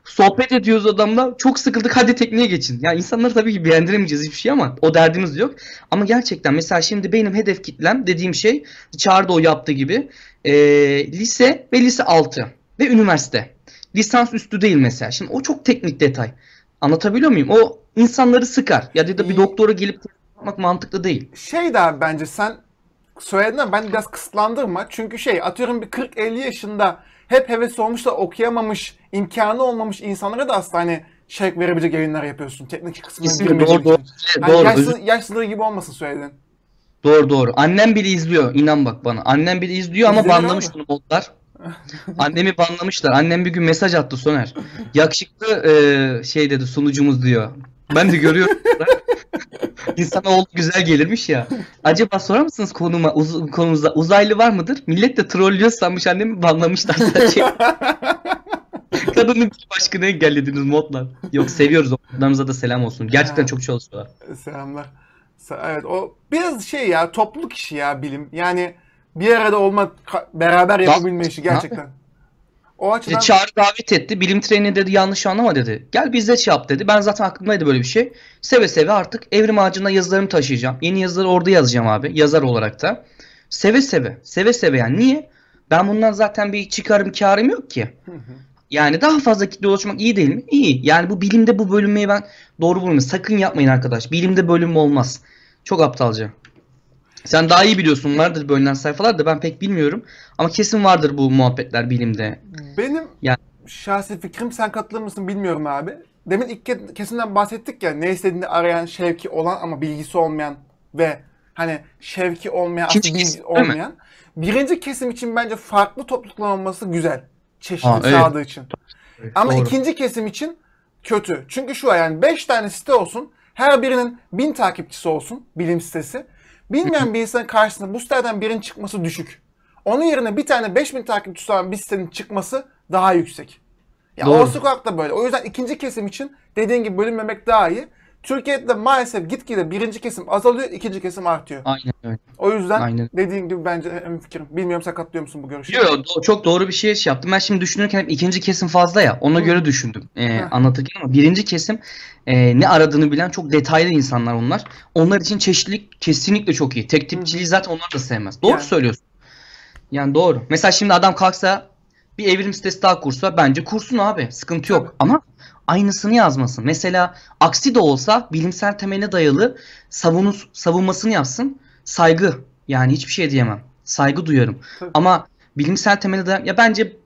B: Sohbet ediyoruz adamla. Çok sıkıldık hadi tekniğe geçin. Ya insanları tabii ki beğendiremeyeceğiz hiçbir şey ama o derdimiz yok. Ama gerçekten mesela şimdi benim hedef kitlem dediğim şey Çağrı'da o yaptığı gibi eee, lise ve lise altı ve üniversite. Lisans üstü değil mesela. Şimdi o çok teknik detay. Anlatabiliyor muyum? O insanları sıkar. Ya da bir doktora gelip yapmak mantıklı değil.
A: Şey de abi bence sen söylediğin ama ben biraz kısıtlandırma. Çünkü şey atıyorum bir 40-50 yaşında hep hevesi olmuş da okuyamamış, imkanı olmamış insanlara da aslında hani şevk verebilecek yayınlar yapıyorsun. Teknik kısmına girmeyeceğim
B: doğru doğru.
A: Hani
B: doğru.
A: yaş, yaş sınırı gibi olmasın söylediğin.
B: Doğru doğru. Annem bile izliyor. İnan bak bana. Annem bile izliyor ama
A: İzlenir
B: banlamış bunu modlar. Annemi banlamışlar. Annem bir gün mesaj attı Soner. Yakışıklı e, şey dedi sunucumuz diyor. Ben de görüyorum. İnsana oğlu güzel gelirmiş ya. Acaba sorar mısınız konuma, uz, konumuza uzaylı var mıdır? Millet de trollüyor sanmış annemi banlamışlar sadece. Kadının başkanı engellediniz modlar. Yok seviyoruz. o Modlarımıza da selam olsun. Gerçekten
A: Ha.
B: çok çalışıyorlar.
A: Selamlar. Evet o biraz şey ya topluluk işi ya bilim. Yani bir arada olma beraber yapabilme işi gerçekten. O açıdan
B: İşte çağrı davet etti. Bilim treni dedi yanlış anlama dedi. Gel bizde şey yap dedi. Ben zaten aklımdaydı böyle bir şey. Seve seve artık evrim ağacında yazılarımı taşıyacağım. Yeni yazıları orada yazacağım abi. Yazar olarak da. Seve seve. Seve seve yani. Niye? Ben bundan zaten bir çıkarım karım yok ki.
A: Hı hı.
B: Yani daha fazla kitle ulaşmak iyi değil mi? İyi. Yani bu bilimde bu bölünmeyi ben doğru bulmuyorum. Sakın yapmayın arkadaş. Bilimde bölünme olmaz. Çok aptalca. Sen daha iyi biliyorsun. Vardır bölünen sayfalar da ben pek bilmiyorum. Ama kesin vardır bu muhabbetler bilimde.
A: Benim
B: Yani-
A: şahsi fikrim sen katılır mısın bilmiyorum abi. Demin ilk ke- kesimden bahsettik ya ne istediğini arayan şevki olan ama bilgisi olmayan ve hani şevki olmayan
B: İkinci
A: bilgi
B: kesim,
A: olmayan. Birinci kesim için bence farklı topluluklar olması güzel. Çeşitli
B: Ha, evet.
A: sağladığı için. Ama
B: Doğru.
A: ikinci kesim için kötü. Çünkü şu var yani 5 tane site olsun. Her birinin 1000 takipçisi olsun bilim sitesi. Bilmeyen bir insanın karşısında bu siteden birinin çıkması düşük. Onun yerine bir tane 5000 takipçisi olan bir sitenin çıkması daha yüksek. Ya
B: Doğru.
A: o sokakta böyle. O yüzden ikinci kesim için dediğin gibi bölünmemek daha iyi. Türkiye'de maalesef gitgide birinci kesim azalıyor, ikinci kesim artıyor.
B: Aynen öyle.
A: O yüzden
B: Aynen.
A: dediğin gibi bence en fikrim. Bilmiyorum sen katlıyor musun bu görüşe?
B: Yo, do- çok doğru bir şey şey yaptım. Ben şimdi düşünürken hep ikinci kesim fazla ya. Ona
A: Hı.
B: göre düşündüm e, anlatırken ama birinci kesim e, ne aradığını bilen çok detaylı insanlar onlar. Onlar için çeşitlilik kesinlikle çok iyi. Tek tipçiliği zaten onlar da sevmez. Doğru
A: Yani.
B: söylüyorsun. Yani doğru. Mesela şimdi adam kalksa bir evrim sitesi daha kursa bence kursun abi. Sıkıntı yok.
A: Tabii.
B: Ama aynısını yazmasın. Mesela aksi de olsa bilimsel temeline dayalı savunus, savunmasını yapsın. Saygı. Yani hiçbir şey diyemem. Saygı duyarım.
A: Tabii.
B: Ama bilimsel temeli de ya bence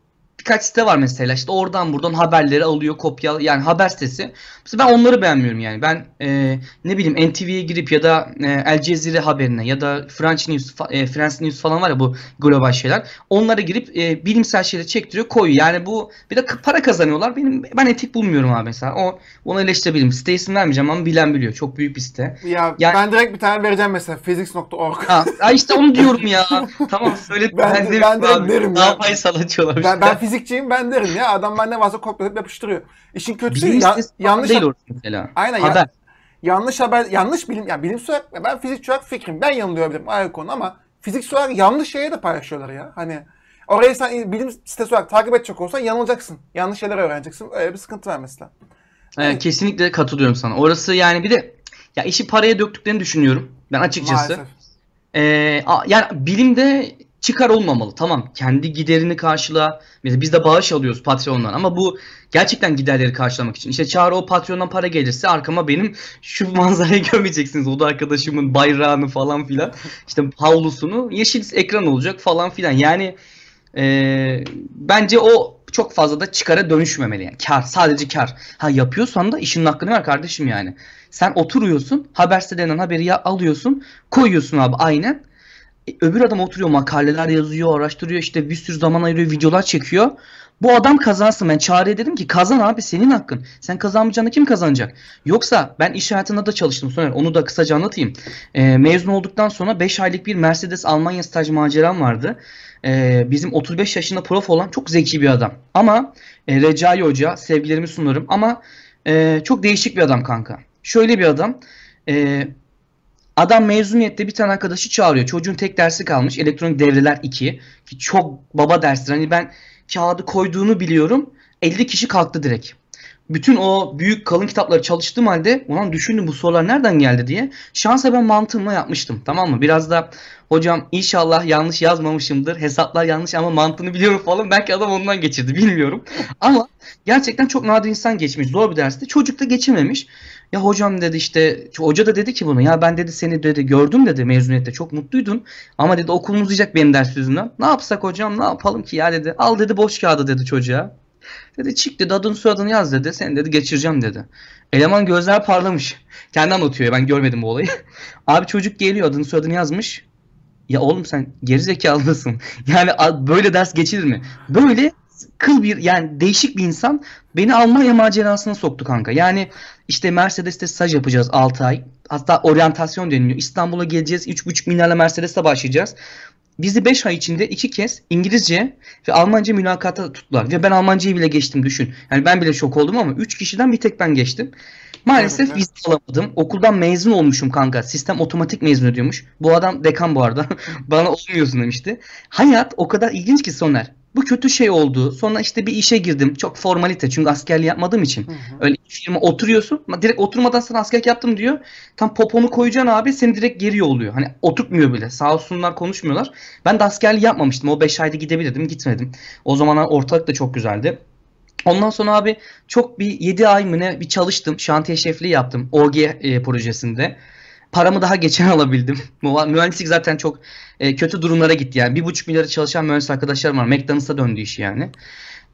B: birkaç site var mesela işte oradan buradan haberleri alıyor kopya yani haber sitesi. Mesela ben onları beğenmiyorum yani. Ben e, ne bileyim NTV'ye girip ya da e, El Cezire haberine ya da French News, e, France News falan var ya bu global şeyler. Onlara girip e, bilimsel şeyleri çektiriyor koyuyor. Yani bu bir de para kazanıyorlar. Benim ben etik bulmuyorum abi mesela. O onu eleştirebilirim. Site isim vermeyeceğim ama bilen biliyor. Çok büyük bir site.
A: Ya
B: Yani-
A: ben direkt bir tane vereceğim mesela physics.org.
B: Ha, işte onu diyorum ya. Tamam söyle.
A: Ben de-
B: derim
A: ben de
B: abi.
A: derim
B: Daha
A: ya.
B: Faysal açıyorlar.
A: Ben, ben fizikçiyim ben derim ya. Adam ben ne varsa kopyalayıp yapıştırıyor. İşin kötüsü
B: Bilim
A: ya- yanlış
B: değil mesela.
A: Aynen ya-
B: Haber.
A: yanlış haber yanlış bilim yani bilimsel olarak ben fizikçi olarak fikrim ben yanılıyor olabilirim ayrı konu ama fiziksel olarak yanlış şeye de paylaşıyorlar ya. Hani orayı sen bilim sitesi olarak takip edecek olsan yanılacaksın. Yanlış şeyler öğreneceksin. Öyle bir sıkıntı var mesela.
B: Ee, kesinlikle katılıyorum sana. Orası yani bir de ya işi paraya döktüklerini düşünüyorum. Ben açıkçası.
A: Maalesef.
B: Ee, yani bilimde çıkar olmamalı. Tamam. Kendi giderini karşıla. Mesela biz de bağış alıyoruz Patreon'dan ama bu gerçekten giderleri karşılamak için. İşte çağrı o Patreon'dan para gelirse arkama benim şu manzarayı görmeyeceksiniz. O da arkadaşımın bayrağını falan filan. İşte havlusunu yeşil ekran olacak falan filan. Yani ee, bence o çok fazla da çıkara dönüşmemeli yani. Kar, sadece kar. Ha yapıyorsan da işin hakkını ver kardeşim yani. Sen oturuyorsun, haber sitelerinden haberi ya- alıyorsun, koyuyorsun abi aynen. E, öbür adam oturuyor makaleler yazıyor, araştırıyor işte bir sürü zaman ayırıyor, videolar çekiyor. Bu adam kazansın. Ben Çağrı'ya dedim ki kazan abi senin hakkın. Sen kazanmayacağını kim kazanacak? Yoksa ben iş hayatında da çalıştım Soner. Onu da kısaca anlatayım. E, mezun olduktan sonra 5 aylık bir Mercedes Almanya staj maceram vardı. E, bizim 35 yaşında prof olan çok zeki bir adam. Ama e, Recai Hoca sevgilerimi sunarım. Ama e, çok değişik bir adam kanka. Şöyle bir adam. E, Adam mezuniyette bir tane arkadaşı çağırıyor. Çocuğun tek dersi kalmış. Elektronik devreler 2. Ki çok baba derstir. Hani ben kağıdı koyduğunu biliyorum. 50 kişi kalktı direkt. Bütün o büyük kalın kitapları çalıştığım halde ulan düşündüm bu sorular nereden geldi diye. Şansa ben mantığımla yapmıştım tamam mı? Biraz da hocam inşallah yanlış yazmamışımdır. Hesaplar yanlış ama mantığını biliyorum falan. Belki adam ondan geçirdi bilmiyorum. ama gerçekten çok nadir insan geçmiş. Zor bir derste. Çocuk da geçememiş. Ya hocam dedi işte hoca da dedi ki bunu ya ben dedi seni dedi gördüm dedi mezuniyette çok mutluydun ama dedi okulun uzayacak benim ders yüzünden. Ne yapsak hocam ne yapalım ki ya dedi. Al dedi boş kağıdı dedi çocuğa. Dedi çık dedi adını soyadını yaz dedi. Seni dedi geçireceğim dedi. Eleman gözler parlamış. Kendi anlatıyor ben görmedim bu olayı. Abi çocuk geliyor adını soyadını yazmış. Ya oğlum sen geri zekalısın. Yani böyle ders geçilir mi? Böyle kıl bir yani değişik bir insan beni Almanya macerasına soktu kanka. Yani işte Mercedes'te staj yapacağız 6 ay. Hatta oryantasyon deniliyor. İstanbul'a geleceğiz. 3,5 milyarla Mercedes'te başlayacağız. Bizi 5 ay içinde iki kez İngilizce ve Almanca mülakata tuttular. Ve ben Almancayı bile geçtim düşün. Yani ben bile şok oldum ama 3 kişiden bir tek ben geçtim. Maalesef evet, vize alamadım. Okuldan mezun olmuşum kanka. Sistem otomatik mezun ediyormuş. Bu adam dekan bu arada. Bana olmuyorsun demişti. Hayat o kadar ilginç ki Soner. Bu kötü şey oldu. Sonra işte bir işe girdim. Çok formalite çünkü askerliği yapmadığım için. Hı hı. Öyle firma oturuyorsun. Direkt oturmadan sana askerlik yaptım diyor. Tam poponu koyacaksın abi seni direkt geri yolluyor. Hani oturtmuyor bile. Sağ olsunlar konuşmuyorlar. Ben de askerliği yapmamıştım. O 5 ayda gidebilirdim. Gitmedim. O zamanlar ortalık da çok güzeldi. Ondan sonra abi çok bir 7 ay mı ne bir çalıştım. Şantiye şefliği yaptım. OG e, projesinde. Paramı daha geçen alabildim. Mühendislik zaten çok e, kötü durumlara gitti yani. Bir buçuk milyarı çalışan mühendis arkadaşlarım var. McDonald's'a döndü iş yani.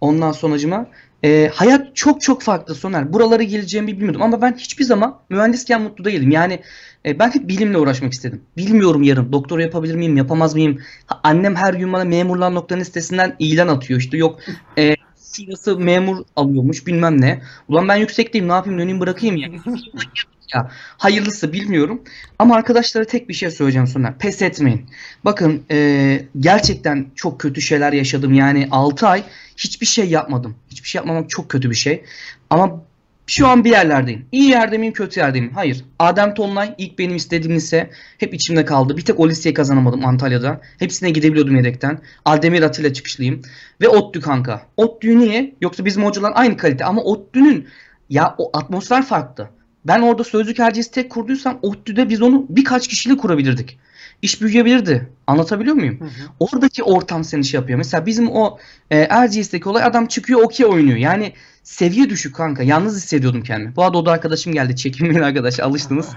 B: Ondan sonucuma e, hayat çok çok farklı Soner. Buralara geleceğimi bilmiyordum ama ben hiçbir zaman mühendisken mutlu değilim. Yani e, ben hep bilimle uğraşmak istedim. Bilmiyorum yarın doktora yapabilir miyim, yapamaz mıyım? Annem her gün bana memurlar noktanın sitesinden ilan atıyor. İşte yok e, şurası memur alıyormuş bilmem ne. Ulan ben yüksekteyim ne yapayım döneyim bırakayım ya. Ya hayırlısı bilmiyorum. Ama arkadaşlara tek bir şey söyleyeceğim Soner. Pes etmeyin. Bakın e, gerçekten çok kötü şeyler yaşadım. Yani 6 ay hiçbir şey yapmadım. Hiçbir şey yapmamak çok kötü bir şey. Ama şu an bir yerlerdeyim. İyi yerde miyim, kötü yerde miyim? Hayır. Adem Tonlay ilk benim istediğim lise hep içimde kaldı. Bir tek o liseyi kazanamadım Antalya'da. Hepsine gidebiliyordum yedekten. Aldemir Atilla çıkışlıyım. Ve ODTÜ kanka. ODTÜ niye? Yoksa bizim hocalar aynı kalite ama ODTÜ'nün ya o atmosfer farklı. Ben orada sözlük hercesi tek kurduysam ODTÜ'de biz onu birkaç kişiyle kurabilirdik. İş büyüyebilirdi. Anlatabiliyor muyum? Hı hı. Oradaki ortam seni şey yapıyor. Mesela bizim o e, RGS'deki olay adam çıkıyor okey oynuyor. Yani seviye düşük kanka. Yalnız hissediyordum kendimi. Bu arada o da arkadaşım geldi. Çekinmeyin arkadaş alıştınız.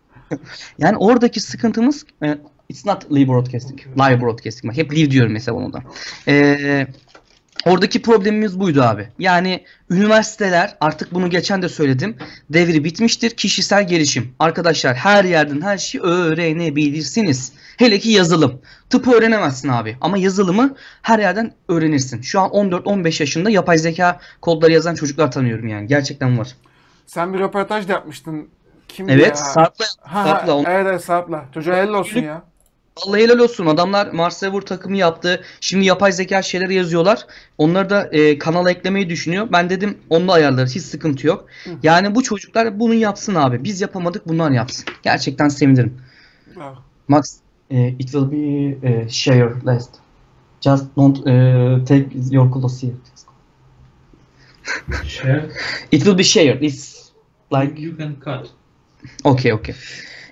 B: yani oradaki sıkıntımız e, it's not live broadcasting. Live broadcasting. Hep live diyorum mesela onu da. Eee Oradaki problemimiz buydu abi. Yani üniversiteler artık bunu geçen de söyledim. Devri bitmiştir. Kişisel gelişim. Arkadaşlar her yerden her şeyi öğrenebilirsiniz. Hele ki yazılım. Tıpı öğrenemezsin abi. Ama yazılımı her yerden öğrenirsin. Şu an 14-15 yaşında yapay zeka kodları yazan çocuklar tanıyorum yani. Gerçekten var.
A: Sen bir röportaj da yapmıştın.
B: Kim evet, ya? Sarp'la.
A: Ha, Sarp'la. Evet, evet Sarp'la. Çocuğa helal olsun ya.
B: Vallahi helal olsun. Adamlar Mars Rover takımı yaptı. Şimdi yapay zeka şeyleri yazıyorlar. Onları da e, kanala eklemeyi düşünüyor. Ben dedim onunla ayarlarız. Hiç sıkıntı yok. Hı. Yani bu çocuklar bunu yapsın abi. Biz yapamadık bunlar yapsın. Gerçekten sevinirim. Ah. Max e, it will be e, share last. Just don't e, take your clothes here.
C: Share?
B: It will be shared. It's like
C: you can cut.
B: Okay, okay.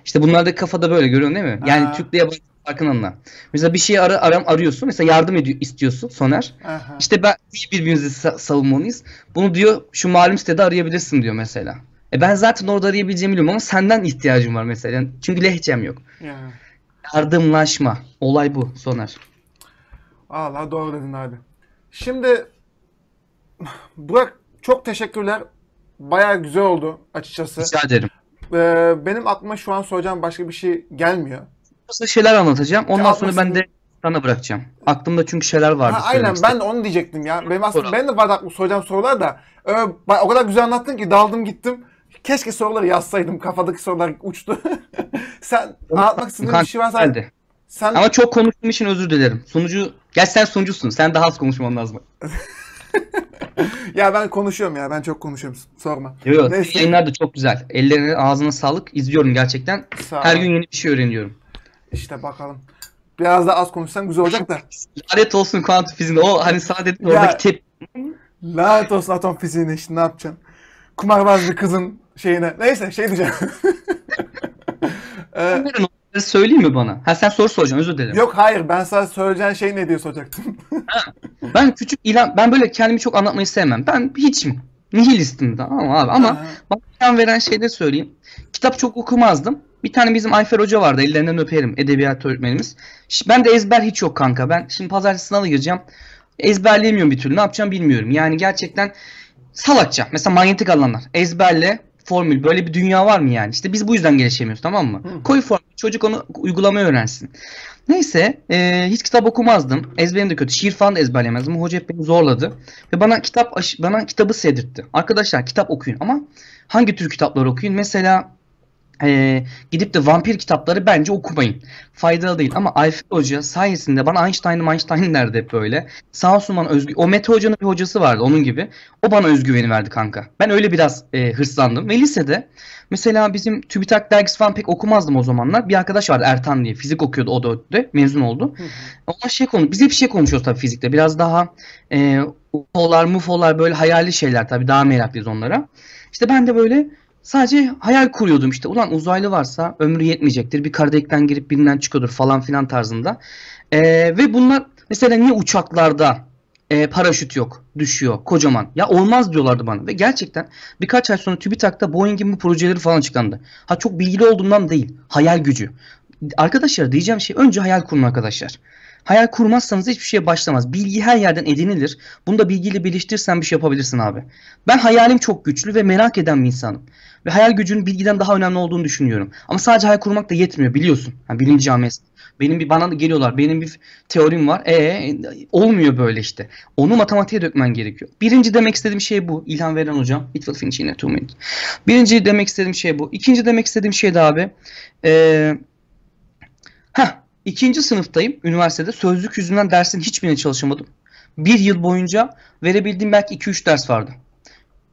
B: İşte bunlar da kafada böyle görüyorsun değil mi? Yani Türk'le yabancı farkın anla. Mesela bir şeyi ara, aram, arıyorsun. Mesela yardım ediyor istiyorsun Soner. Aha. İşte ben birbirimizi sa- savunmalıyız? Bunu diyor şu malum sitede arayabilirsin diyor mesela. E ben zaten orada arayabileceğimi biliyorum ama senden ihtiyacım var mesela. Çünkü lehçem yok.
A: Yani.
B: Yardımlaşma. Olay bu Soner.
A: Allah doğru dedin abi. Şimdi Burak çok teşekkürler. Baya güzel oldu açıkçası.
B: Rica ederim.
A: Ee, benim aklıma şu an soracağım başka bir şey gelmiyor.
B: Kısa şeyler anlatacağım. Ondan
A: Ya
B: sonra ben de sana bırakacağım. Aklımda çünkü şeyler vardı.
A: Ha, aynen ben de onu diyecektim ya. Benim aslında benim de vardı soracağım sorular da e, o kadar güzel anlattın ki daldım gittim. Keşke soruları yazsaydım. Kafadaki sorular uçtu. sen anlatmak istediğin bir şey varsa
B: Geldi.
A: sen
B: Ama çok konuştuğum için özür dilerim. Sunucu, gerçi sen sunucusun. Sen daha az konuşman lazım.
A: ya ben konuşuyorum ya. Ben çok konuşuyorum. Sorma.
B: Yok yok.
A: Neyse.
B: Yayınlar da çok güzel. Ellerine ağzına sağlık. İzliyorum gerçekten.
A: Sağ
B: Her gün yeni bir şey öğreniyorum.
A: İşte bakalım. Biraz da az konuşsan güzel olacak da.
B: Lanet olsun kuantum fiziğinde. O hani
A: Ya-
B: oradaki tep
A: Lanet olsun atom fiziğine işte ne yapacaksın? Kumarbaz bir kızın şeyine. Neyse şey diyeceğim. Ee,
B: söyleyeyim mi bana? Ha sen soru soracaksın özür dilerim.
A: yok hayır ben sana söyleyeceğin şey ne diye soracaktım.
B: Ben küçük ilan ben böyle kendimi çok anlatmayı sevmem. Ben hiçim. Nihilistim ama abi ama
A: Aha.
B: bana ilham veren şeyleri söyleyeyim. Kitap çok okumazdım. Bir tane bizim Ayfer Hoca vardı. Ellerinden öperim. Edebiyat öğretmenimiz. Ben de ezber hiç yok kanka. Ben şimdi pazartesi sınava gireceğim. Ezberleyemiyorum bir türlü. Ne yapacağım bilmiyorum. Yani gerçekten salakça. Mesela manyetik alanlar. Ezberle formül. Böyle bir dünya var mı yani? İşte biz bu yüzden gelişemiyoruz tamam mı?
A: Hı.
B: Koy formül. Çocuk onu uygulamayı öğrensin. Neyse e, hiç kitap okumazdım. Ezberim de kötü. Şiir falan da ezberlemezdim. Hoca hep beni zorladı. Ve bana kitap bana kitabı sevdirtti. Arkadaşlar kitap okuyun ama hangi tür kitaplar okuyun? Mesela e, gidip de vampir kitapları bence okumayın. Faydalı değil ama Ayfer Hoca sayesinde bana Einstein'ım Einstein derdi hep böyle. Sağ olsun bana özgü... O Mete Hoca'nın bir hocası vardı onun gibi. O bana özgüveni verdi kanka. Ben öyle biraz e, hırslandım. Ve lisede mesela bizim TÜBİTAK dergisi falan pek okumazdım o zamanlar. Bir arkadaş vardı Ertan diye. Fizik okuyordu o da öyle. Mezun oldu.
A: Hı hı.
B: Ona şey konu, biz hep şey konuşuyoruz tabii fizikte. Biraz daha e, UFO'lar, MUFO'lar böyle hayali şeyler tabii daha meraklıyız onlara. İşte ben de böyle sadece hayal kuruyordum işte. Ulan uzaylı varsa ömrü yetmeyecektir. Bir kara delikten girip birinden çıkıyordur falan filan tarzında. E, ve bunlar mesela niye uçaklarda e, paraşüt yok, düşüyor kocaman. Ya olmaz diyorlardı bana. Ve gerçekten birkaç ay sonra TÜBİTAK'ta Boeing'in bu projeleri falan açıklandı. Ha çok bilgili olduğumdan değil. Hayal gücü. Arkadaşlar diyeceğim şey önce hayal kurun arkadaşlar. Hayal kurmazsanız hiçbir şeye başlamaz. Bilgi her yerden edinilir. Bunu da bilgiyle birleştirirsen bir şey yapabilirsin abi. Ben hayalim çok güçlü ve merak eden bir insanım. Ve hayal gücünün bilgiden daha önemli olduğunu düşünüyorum. Ama sadece hayal kurmak da yetmiyor biliyorsun. Yani bilim camiası. Benim bir bana geliyorlar. Benim bir teorim var. E olmuyor böyle işte. Onu matematiğe dökmen gerekiyor. Birinci demek istediğim şey bu. İlham veren hocam. It will finish in a two minutes. Birinci demek istediğim şey bu. İkinci demek istediğim şey de abi. Eee Heh, ikinci sınıftayım üniversitede. Sözlük yüzünden dersin hiçbirine çalışamadım. Bir yıl boyunca verebildiğim belki 2-3 ders vardı.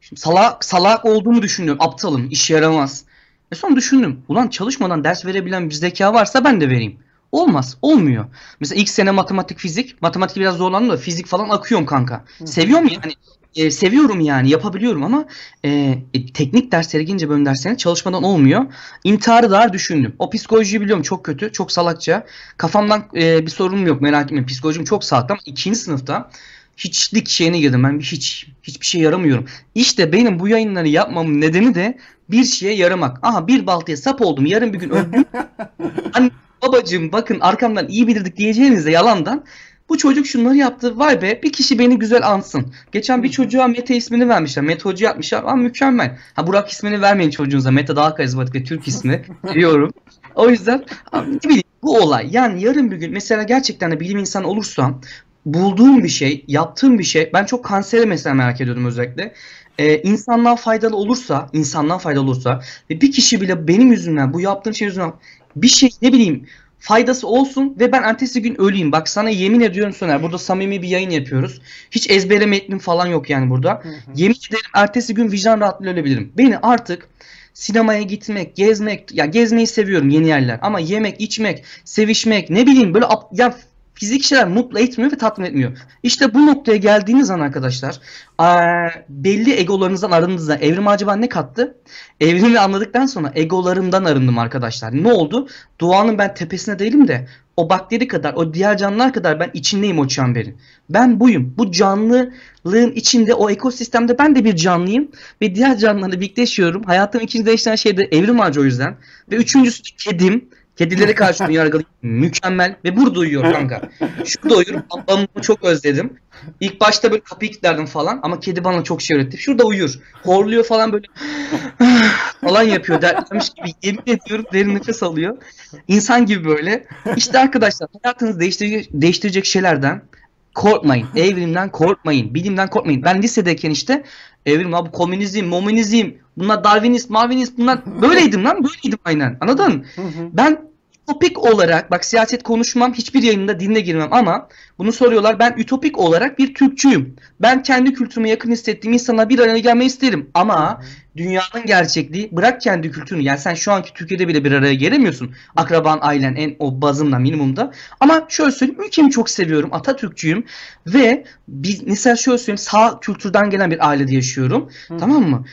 B: Şimdi salak, salak olduğumu düşünüyorum. Aptalım, işe yaramaz. E sonra düşündüm. Ulan çalışmadan ders verebilen bir zeka varsa ben de vereyim. Olmaz, olmuyor. Mesela ilk sene matematik, fizik. Matematik biraz zorlandım da fizik falan akıyorum kanka. Seviyorum yani. E, seviyorum yani yapabiliyorum ama e, e, teknik derslere gelince bölüm derslerine çalışmadan olmuyor. İntiharı daha düşündüm. O psikolojiyi biliyorum çok kötü, çok salakça. Kafamdan e, bir sorunum yok merak etmeyin. Psikolojim çok sağlıklı ama ikinci sınıfta hiçlik şeyine girdim. Ben hiç hiçbir şey yaramıyorum. İşte benim bu yayınları yapmamın nedeni de bir şeye yaramak. Aha bir baltaya sap oldum. Yarın bir gün öldüm. Anne babacığım bakın arkamdan iyi bilirdik diyeceğinizde yalandan bu çocuk şunları yaptı. Vay be bir kişi beni güzel ansın. Geçen bir çocuğa Mete ismini vermişler. Mete Hoca yapmışlar. Aa mükemmel. Ha Burak ismini vermeyin çocuğunuza. Mete daha karizmatik ve Türk ismi. Biliyorum. O yüzden abi, ne bileyim bu olay. Yani yarın bir gün mesela gerçekten de bilim insanı olursam bulduğum bir şey, yaptığım bir şey. Ben çok kanseri mesela merak ediyordum özellikle. Ee, insanlığa faydalı olursa, insanlığa faydalı olursa ve bir kişi bile benim yüzümden, bu yaptığım şey yüzünden bir şey ne bileyim faydası olsun ve ben ertesi gün öleyim. Bak sana yemin ediyorum Soner. Burada samimi bir yayın yapıyoruz. Hiç ezbere metnim falan yok yani burada. Yemin ederim ertesi gün vicdan rahatlığıyla ölebilirim. Beni artık sinemaya gitmek, gezmek, ya gezmeyi seviyorum yeni yerler ama yemek, içmek, sevişmek, ne bileyim böyle ya fizik şeyler mutlu etmiyor ve tatmin etmiyor. İşte bu noktaya geldiğiniz an arkadaşlar belli egolarınızdan arındığınızda evrim acaba ne kattı? Evrimi anladıktan sonra egolarımdan arındım arkadaşlar. Ne oldu? Doğanın ben tepesine değilim de o bakteri kadar, o diğer canlılar kadar ben içindeyim o çemberin. Ben buyum. Bu canlılığın içinde, o ekosistemde ben de bir canlıyım ve diğer canlılarla birlikte yaşıyorum. Hayatım ikinci değiştiren şey de evrim ağacı o yüzden. Ve üçüncüsü de kedim. Kedilere karşı ön yargılıyım. Mükemmel. Ve burada uyuyor kanka. Şurada uyuyorum. Babamı çok özledim. İlk başta böyle kapıyı kilitlerdim falan ama kedi bana çok şey öğretti. Şurada uyur. Horluyor falan böyle. falan yapıyor dertlenmiş gibi yemin ediyorum derin nefes alıyor. İnsan gibi böyle. İşte arkadaşlar hayatınızı değiştirecek, değiştirecek şeylerden korkmayın. Evrimden korkmayın. Bilimden korkmayın. Ben lisedeyken işte evrim abi komünizm, mominizm, bunlar Darwinist, Marvinist bunlar böyleydim lan böyleydim aynen. Anladın? Ben ütopik olarak bak siyaset konuşmam hiçbir yayında dinle girmem ama bunu soruyorlar. Ben ütopik olarak bir Türkçüyüm. Ben kendi kültürüme yakın hissettiğim insanla bir araya gelmeyi isterim. Ama dünyanın gerçekliği bırak kendi kültürünü. Yani sen şu anki Türkiye'de bile bir araya gelemiyorsun. Akraban ailen en o bazımla minimumda. Ama şöyle söyleyeyim ülkemi çok seviyorum. Atatürkçüyüm. Ve biz mesela şöyle söyleyeyim sağ kültürden gelen bir ailede yaşıyorum. Tamam mı?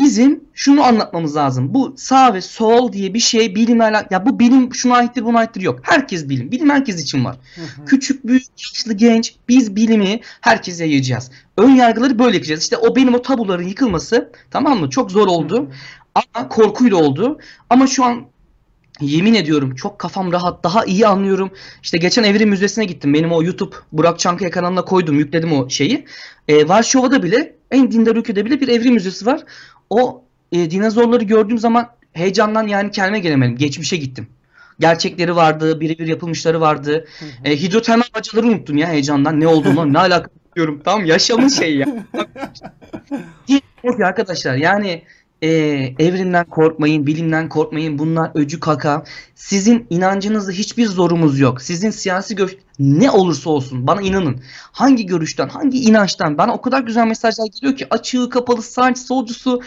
B: Bizim şunu anlatmamız lazım. Bu sağ ve sol diye bir şey alakalı. Ya bu bilim şuna aittir buna aittir yok. Herkes bilim. Bilim herkes için var. Küçük, büyük, yaşlı, genç biz bilimi herkese yayacağız. Ön yargıları böyle yıkacağız. İşte o benim o tabuların yıkılması tamam mı? Çok zor oldu. Ama korkuyla oldu. Ama şu an Yemin ediyorum çok kafam rahat daha iyi anlıyorum. İşte geçen Evrim Müzesi'ne gittim. Benim o YouTube Burak Çankaya kanalına koydum yükledim o şeyi. Ee, Varşova'da bile en dindar ülkede bile bir Evrim Müzesi var. O e, dinozorları gördüğüm zaman heyecandan yani kendime gelemedim. Geçmişe gittim. Gerçekleri vardı, birebir yapılmışları vardı. E, hidrotermal bacaları unuttum ya heyecandan. Ne olduğunu, ne alaka diyorum. Tamam yaşamın şey ya. Yok ya arkadaşlar yani e, evrimden korkmayın, bilimden korkmayın. Bunlar öcü kaka. Sizin inancınızda hiçbir zorumuz yok. Sizin siyasi görüş ne olursa olsun bana inanın. Hangi görüşten, hangi inançtan bana o kadar güzel mesajlar geliyor ki açığı, kapalı, sağcı, solcusu.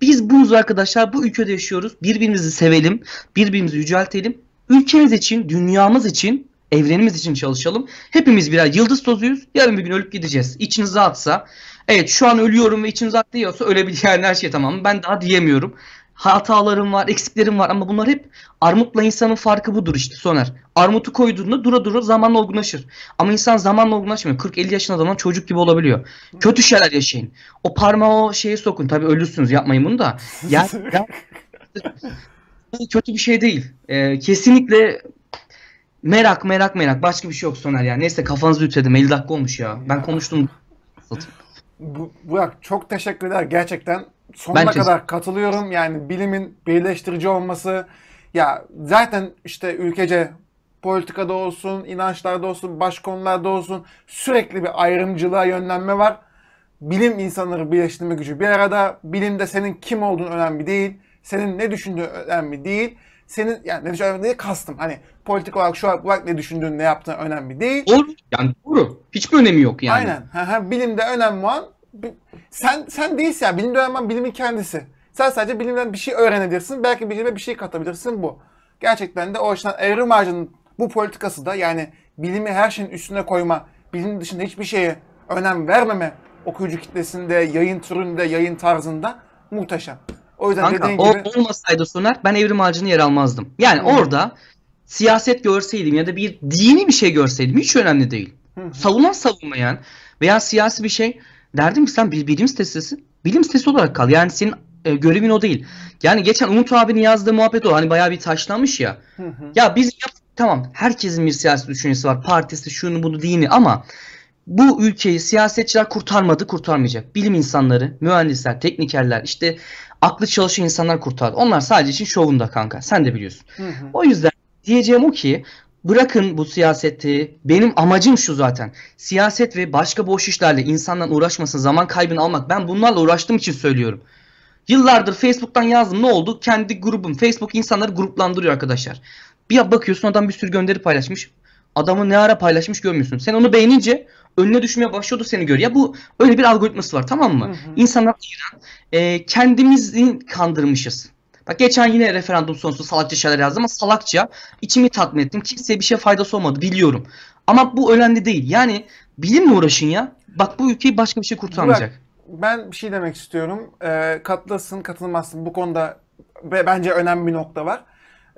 B: Biz bunuz arkadaşlar bu ülkede yaşıyoruz. Birbirimizi sevelim, birbirimizi yüceltelim. Ülkemiz için, dünyamız için, evrenimiz için çalışalım. Hepimiz birer yıldız tozuyuz. Yarın bir gün ölüp gideceğiz. İçiniz rahatsa Evet şu an ölüyorum ve içiniz atlıyorsa ölebilir yani her şey tamam. Ben daha diyemiyorum. Hatalarım var, eksiklerim var ama bunlar hep armutla insanın farkı budur işte Soner. Armutu koyduğunda dura dura zamanla olgunlaşır. Ama insan zamanla olgunlaşmıyor. 40-50 yaşında zaman çocuk gibi olabiliyor. Kötü şeyler yaşayın. O parmağı o şeye sokun. Tabii ölürsünüz yapmayın bunu da. Yani, ya, kötü bir şey değil. Ee, kesinlikle merak merak merak. Başka bir şey yok Soner ya. Neyse kafanızı ütledim. 50 dakika olmuş ya. Ben konuştum.
A: Bu, Burak çok teşekkürler. Gerçekten sonuna
B: Ben
A: kadar katılıyorum. Yani bilimin birleştirici olması ya zaten işte ülkece politikada olsun inançlarda olsun baş konularda olsun sürekli bir ayrımcılığa yönlenme var. Bilim insanları birleştirme gücü bir arada. Bilimde senin kim olduğun önemli değil. Senin ne düşündüğün önemli değil senin yani ne düşündüğün değil kastım hani politik olarak şu an Burak ne düşündüğün ne yaptığın önemli değil
B: Doğru. Yani doğru. Hiçbir önemi yok yani.
A: Aynen. Hı hı. Bilimde önemli olan sen sen değilsin yani. Bilimde önemli olan bilimin kendisi. Sen sadece bilimden bir şey öğrenebilirsin. Belki bilime bir şey katabilirsin bu. Gerçekten de o açıdan Evrim Ağacı'nın bu politikası da yani bilimi her şeyin üstüne koyma, bilim dışında hiçbir şeye önem vermeme okuyucu kitlesinde, yayın türünde, yayın tarzında muhteşem. O yüzden
B: Kanka
A: dediğin
B: o
A: gibi
B: olmasaydı Soner ben evrim ağacını yer almazdım. Yani
A: Hı.
B: orada siyaset görseydim ya da bir dini bir şey görseydim hiç önemli değil. Savunan savunmayan veya siyasi bir şey derdim ki sen bir bilim sitesisin. Bilim sitesi olarak kal. Yani senin e, görevin o değil. Yani geçen Umut abinin yazdığı muhabbet o. Hani bayağı bir taşlanmış ya.
A: Hı hı.
B: Ya biz yap tamam herkesin bir siyasi düşüncesi var. Partisi şunu bunu dini ama bu ülkeyi siyasetçiler kurtarmadı kurtarmayacak. Bilim insanları, mühendisler, teknikerler işte aklı çalışan insanlar kurtardı. Onlar sadece için şovunda kanka. Sen de biliyorsun.
A: Hı hı.
B: O yüzden diyeceğim o ki bırakın bu siyaseti. Benim amacım şu zaten. Siyaset ve başka boş işlerle insandan uğraşmasın, zaman kaybını almak. Ben bunlarla uğraştığım için söylüyorum. Yıllardır Facebook'tan yazdım. Ne oldu? Kendi grubum. Facebook insanları gruplandırıyor arkadaşlar. Bir bakıyorsun adam bir sürü gönderi paylaşmış. Adamı ne ara paylaşmış görmüyorsun. Sen onu beğenince önüne düşmeye başlıyordu seni görüyor. Ya bu öyle bir algoritması var tamam mı?
A: Hı hı.
B: İnsanlar ayıran, e, kendimizi kandırmışız. Bak geçen yine referandum sonucu salakça şeyler yazdım ama salakça içimi tatmin ettim. Kimseye bir şey faydası olmadı biliyorum. Ama bu önemli değil. Yani bilimle uğraşın ya. Bak bu ülkeyi başka bir şey kurtarmayacak.
A: Ben bir şey demek istiyorum. Ee, katılırsın, katılmazsın. Bu konuda be- bence önemli bir nokta var.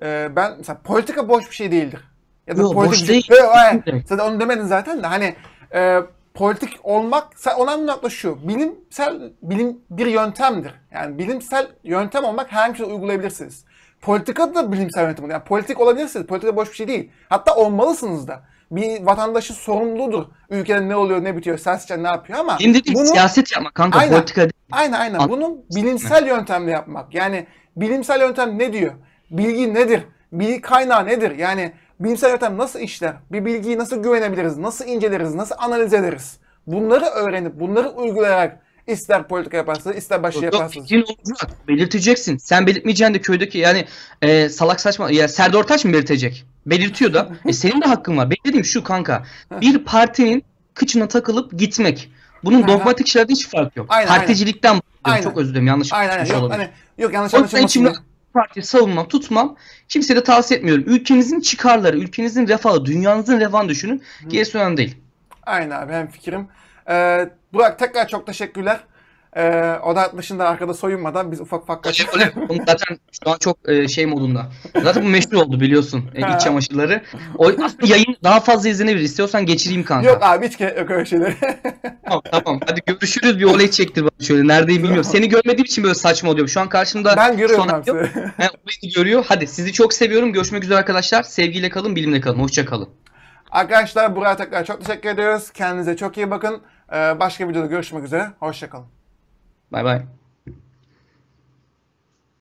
A: Ee, ben mesela politika boş bir şey değildir. Ya da
B: Yo,
A: politik
B: boş değil.
A: Ve- de onu demedin zaten de hani e, politik olmak önemli nokta şu. Bilimsel bilim bir yöntemdir. Yani bilimsel yöntem olmak şey uygulayabilirsiniz. Politika da bilimsel yöntem. Yani politik olabilirsiniz. Politika boş bir şey değil. Hatta olmalısınız da. bir vatandaşı sorumludur. Ülkede ne oluyor, ne bitiyor, siyasetçiler ne yapıyor ama
B: Benim dediğim
A: bunu
B: siyaset yapmak kanka
A: Aynen.
B: politika değil.
A: aynen aynen bunu bilimsel yöntemle yapmak. Yani bilimsel yöntem ne diyor? Bilgi nedir? Bilgi kaynağı nedir? Yani bilimsel yöntem nasıl işler? Bir bilgiyi nasıl güvenebiliriz? Nasıl inceleriz? Nasıl analiz ederiz? Bunları öğrenip, bunları uygulayarak ister politika yaparsınız, ister başka
B: Yok,
A: yaparsınız.
B: fikrin olacak. Belirteceksin. Sen belirtmeyeceksin de köydeki yani e, salak saçma ya Serdar Ortaç mı belirtecek? Belirtiyor da. E, senin de hakkın var. Benim şu kanka. Bir partinin kıçına takılıp gitmek. Bunun dogmatik şeylerden hiç fark yok.
A: Aynen,
B: Particilikten.
A: Aynen.
B: Çok özür dilerim. Yanlış
A: Aynen aynen. Yok, hani, yok yanlış anlaşılmasın.
B: Partiyi savunmam, tutmam. Kimseye de tavsiye etmiyorum. Ülkenizin çıkarları, ülkenizin refahı, dünyanızın refahını düşünün. Gerisi önemli değil.
A: Aynen abi hem fikrim. Ee, Burak tekrar çok teşekkürler. Ee, oda dışında arkada soyunmadan biz ufak ufak
B: oley. Onun zaten şu an çok e, şey modunda. Zaten bu meşhur oldu biliyorsun. E, iç çamaşırları. O aslında yayın daha fazla izlenebilir. İstiyorsan geçireyim kanka.
A: Yok abi hiç gerek yok öyle şeyleri.
B: Tamam tamam. Hadi görüşürüz. Bir olay çektir bana şöyle. Neredeyim bilmiyorum. Seni görmediğim için böyle saçma oluyor. Şu an karşımda
A: ben görüyorum abi.
B: He, o beni görüyor. Hadi sizi çok seviyorum. Görüşmek üzere arkadaşlar. Sevgiyle kalın, bilimle kalın. Hoşça kalın.
A: Arkadaşlar Burak'a tekrar çok teşekkür ediyoruz. Kendinize çok iyi bakın. Ee, başka videoda görüşmek üzere. Hoşçakalın.
B: Bye bye.